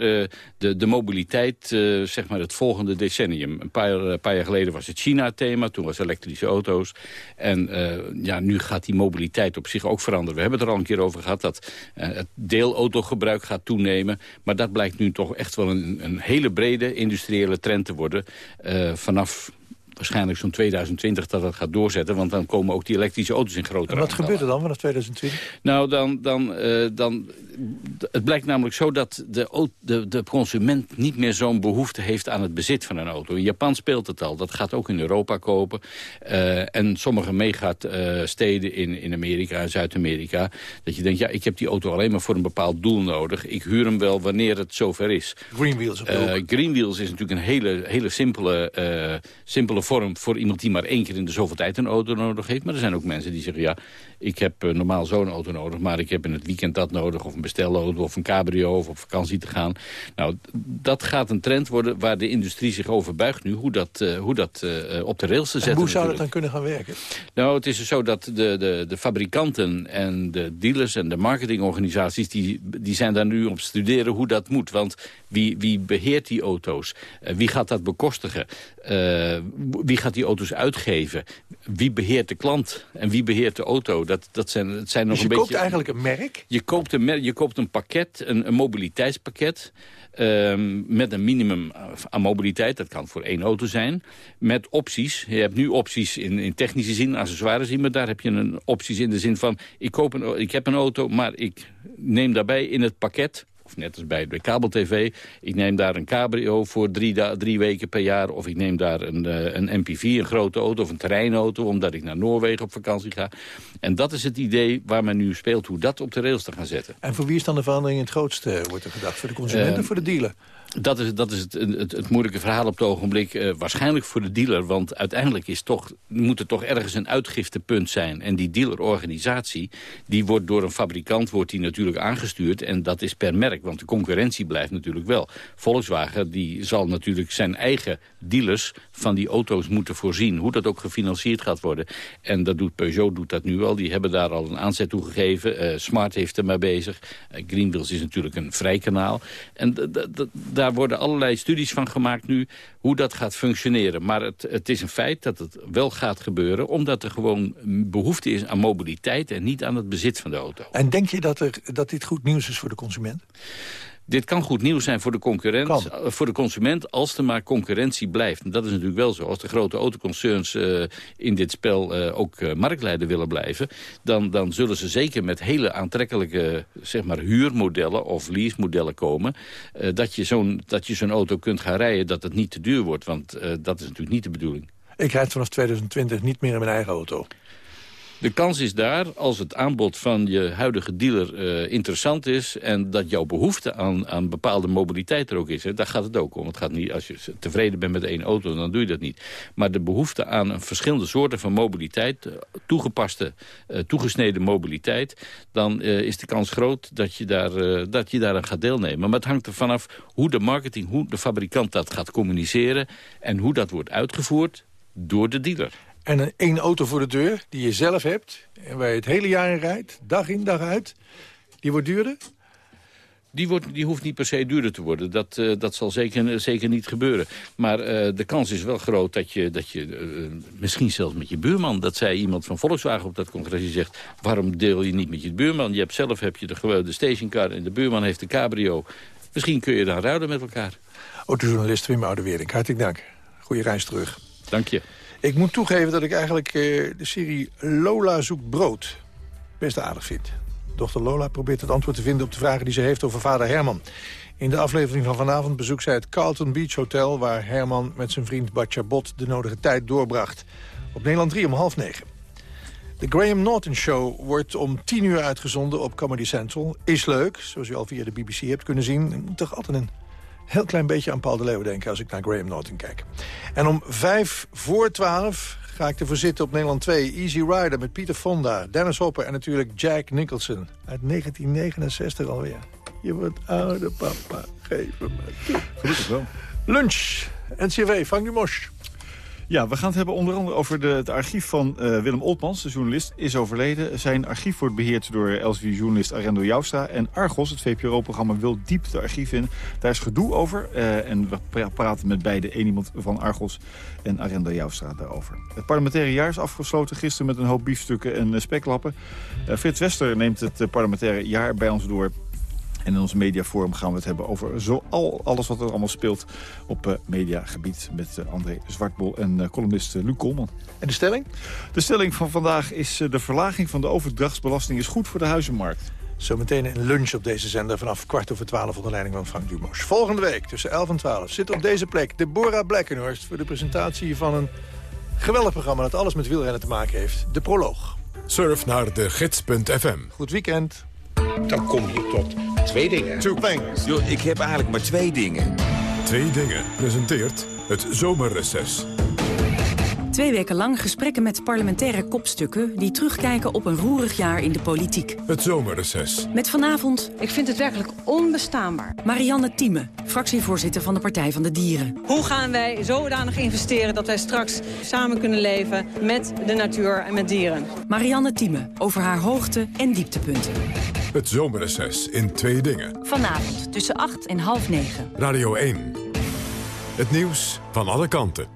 de, de mobiliteit, zeg maar het volgende decennium. Een paar, een paar jaar geleden was het China-thema, toen was elektrische auto's. En eh, ja, nu gaat die mobiliteit op zich ook veranderen. We hebben het er al een keer over gehad dat eh, het deelautogebruik gaat toenemen. Maar dat blijkt nu toch echt wel een, een hele brede industriële trend te worden. Eh, vanaf waarschijnlijk zo'n 2020 dat dat gaat doorzetten. Want dan komen ook die elektrische auto's in grotere En wat aantallen. gebeurt er dan vanaf 2020? Nou, dan, dan, eh, dan, het blijkt namelijk zo dat de, de, de consument niet meer zo'n behoefte heeft aan het bezit van een auto. In Japan speelt het al, dat gaat ook in Europa kopen. Eh, en sommige megasteden in, in Amerika en Zuid-Amerika... dat je denkt, ja, ik heb die auto alleen maar voor een bepaald doel nodig. Ik huur hem wel wanneer het zover is. Greenwheels Eh. Greenwheels is natuurlijk een hele, hele simpele, eh, simpele vorm... voor iemand die maar één keer in de zoveel tijd een auto nodig heeft. Maar er zijn ook mensen die zeggen... ja, ik heb eh, normaal zo'n auto nodig... maar ik heb in het weekend dat nodig... of een bestelauto of een cabrio of op vakantie te gaan. Nou, dat gaat een trend worden waar de industrie zich over buigt nu... hoe dat, eh, hoe dat eh, op de rails te En zetten hoe zou dat dan kunnen gaan werken? Nou, het is dus zo dat de, de, de fabrikanten en de dealers en de marketingorganisaties... Die, die zijn daar nu op studeren hoe dat moet. Want wie, wie beheert die auto's? Wie gaat dat bekostigen? Wie gaat die auto's uitgeven? Wie beheert de klant? En wie beheert de auto? Dat, dat zijn, het zijn nog Dus je een koopt beetje... eigenlijk een merk? Je koopt een, je koopt een pakket, een, een mobiliteitspakket... ehm, met een minimum aan mobiliteit, dat kan voor één auto zijn... met opties. Je hebt nu opties in, in technische zin, accessoires zin... maar daar heb je een opties in de zin van... ik, koop een, ik heb een auto, maar ik neem daarbij in het pakket of net als bij de kabel-tv. Ik neem daar een cabrio voor drie, drie weken per jaar. Of ik neem daar een, eh, een MPV, een grote auto of een terreinauto... omdat ik naar Noorwegen op vakantie ga. En dat is het idee waar men nu speelt, hoe dat op de rails te gaan zetten. En voor wie is dan de verandering het grootste, wordt er gedacht? Voor de consument Eh, of voor de dealer? Dat is, dat is het, het, het moeilijke verhaal op het ogenblik. eh, waarschijnlijk voor de dealer, want uiteindelijk is toch, moet er toch ergens een uitgiftepunt zijn. En die dealerorganisatie, die wordt door een fabrikant wordt die natuurlijk aangestuurd. En dat is per merk. Want de concurrentie blijft natuurlijk wel. Volkswagen die zal natuurlijk zijn eigen dealers van die auto's moeten voorzien. Hoe dat ook gefinancierd gaat worden. En dat doet Peugeot doet dat nu al. Die hebben daar al een aanzet toe gegeven. Uh, Smart heeft er maar bezig. Uh, Greenwheels is natuurlijk een vrij kanaal. En daar worden allerlei studies van gemaakt nu hoe dat gaat functioneren. Maar het, het is een feit dat het wel gaat gebeuren... omdat er gewoon behoefte is aan mobiliteit... en niet aan het bezit van de auto. En denk je dat, er, dat dit goed nieuws is voor de consument? Dit kan goed nieuws zijn voor de, concurrent, eh, voor de consument als er maar concurrentie blijft. En dat is natuurlijk wel zo. Als de grote autoconcerns uh, in dit spel uh, ook uh, marktleider willen blijven... Dan, dan zullen ze zeker met hele aantrekkelijke zeg maar, huurmodellen of leasemodellen komen... dat je zo'n zo'n auto kunt gaan rijden, dat het niet te duur wordt. Want dat is natuurlijk niet de bedoeling. Ik rijd vanaf 2020 niet meer in mijn eigen auto. De kans is daar, als het aanbod van je huidige dealer uh, interessant is... en dat jouw behoefte aan, aan bepaalde mobiliteit er ook is. Hè, daar gaat het ook om. Het gaat niet, als je tevreden bent met één auto, dan doe je dat niet. Maar de behoefte aan een verschillende soorten van mobiliteit... Uh, toegepaste, uh, toegesneden mobiliteit... dan is de kans groot dat je, daar, dat je daaraan gaat deelnemen. Maar het hangt er vanaf hoe de marketing, hoe de fabrikant dat gaat communiceren... en hoe dat wordt uitgevoerd door de dealer. En een één auto voor de deur, die je zelf hebt... en waar je het hele jaar in rijdt, dag in, dag uit... die wordt duurder? Die, wordt, die hoeft niet per se duurder te worden. Dat, uh, dat zal zeker, zeker niet gebeuren. Maar uh, de kans is wel groot dat je, dat je uh, misschien zelfs met je buurman... dat zei iemand van Volkswagen op dat congres, die zegt... waarom deel je niet met je buurman? Je hebt zelf heb je de, de stationcar en de buurman heeft de cabrio. Misschien kun je dan ruilen met elkaar. Autojournalist Wim Oudewering, hartelijk dank. Goeie reis terug. Dank je. Ik moet toegeven dat ik eigenlijk uh, de serie Lola zoekt brood best aardig vind. Dochter Lola probeert het antwoord te vinden op de vragen die ze heeft over vader Herman. In de aflevering van vanavond bezoekt zij het Carlton Beach Hotel... waar Herman met zijn vriend Batja Bot de nodige tijd doorbracht. Op Nederland 3 om half negen. De Graham Norton Show wordt om 10 uur uitgezonden op Comedy Central. Is leuk, zoals u al via de BBC hebt kunnen zien. Toch altijd een heel klein beetje aan Paul de Leeuw denken... als ik naar Graham Norton kijk. En om vijf voor twaalf ga ik ervoor zitten op Nederland 2. Easy Rider met Pieter Fonda, Dennis Hopper en natuurlijk Jack Nicholson. Uit 1969 alweer. Je wordt oude papa, geef me maar Gelukkig wel. Lunch, NCV, Frank Dumos. Ja, we gaan het hebben onder andere over de, het archief van uh, Willem Oltmans, de journalist, is overleden. Zijn archief wordt beheerd door LSV-journalist Arendo Joustra. En Argos, het VPRO-programma, wil diep de archief in. Daar is gedoe over. Uh, en we praten met beide, één iemand van Argos en Arendo Joustra daarover. Het parlementaire jaar is afgesloten gisteren met een hoop biefstukken en uh, speklappen. Frits Wester neemt het parlementaire jaar bij ons door. En in ons mediaforum gaan we het hebben over zo al, alles wat er allemaal speelt op uh, mediagebied met uh, André Zwartbol en uh, columnist Luc Kolman. En de stelling? De stelling van vandaag is de verlaging van de overdrachtsbelasting is goed voor de huizenmarkt. Zometeen een lunch op deze zender vanaf kwart over twaalf onder leiding van Frank Dumos. Volgende week tussen 11 en 12 zit op deze plek Deborah Blackenhorst... voor de presentatie van een geweldig programma dat alles met wielrennen te maken heeft. De Proloog. Surf naar de gids.fm. Goed weekend. Dan kom je tot twee dingen. Two things. Yo, ik heb eigenlijk maar twee dingen. Twee dingen presenteert het zomerreces. Twee weken lang gesprekken met parlementaire kopstukken... die terugkijken op een roerig jaar in de politiek. Het zomerreces. Met vanavond... Ik vind het werkelijk onbestaanbaar. Marianne Thieme, fractievoorzitter van de Partij van de Dieren. Hoe gaan wij zodanig investeren dat wij straks samen kunnen leven... met de natuur en met dieren? Marianne Thieme, over haar hoogte- en dieptepunten. Het zomerreces in twee dingen. Vanavond tussen 8 en half 9. Radio 1. Het nieuws van alle kanten.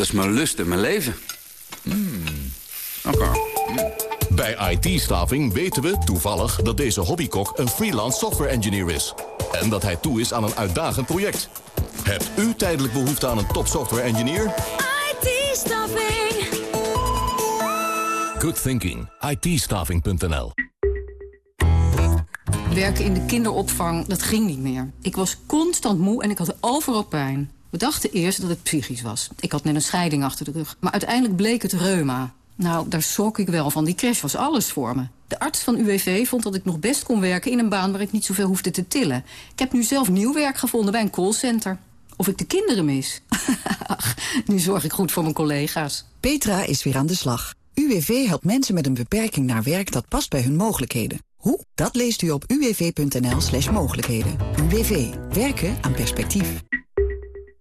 Dat is mijn lust en mijn leven. Mm. Oké. Mm. Bij IT-staving weten we toevallig dat deze hobbykok een freelance software engineer is. En dat hij toe is aan een uitdagend project. Hebt u tijdelijk behoefte aan een top software engineer? IT-staffing. Good thinking. itstaffing.nl Werken in de kinderopvang, dat ging niet meer. Ik was constant moe en ik had overal pijn. We dachten eerst dat het psychisch was. Ik had net een scheiding achter de rug. Maar uiteindelijk bleek het reuma. Nou, daar schrok ik wel van. Die crash was alles voor me. De arts van UWV vond dat ik nog best kon werken in een baan waar ik niet zoveel hoefde te tillen. Ik heb nu zelf nieuw werk gevonden bij een callcenter. Of ik de kinderen mis? Nu zorg ik goed voor mijn collega's. Petra is weer aan de slag. UWV helpt mensen met een beperking naar werk dat past bij hun mogelijkheden. Hoe? Dat leest u op uwv.nl slash mogelijkheden. UWV. Werken aan perspectief.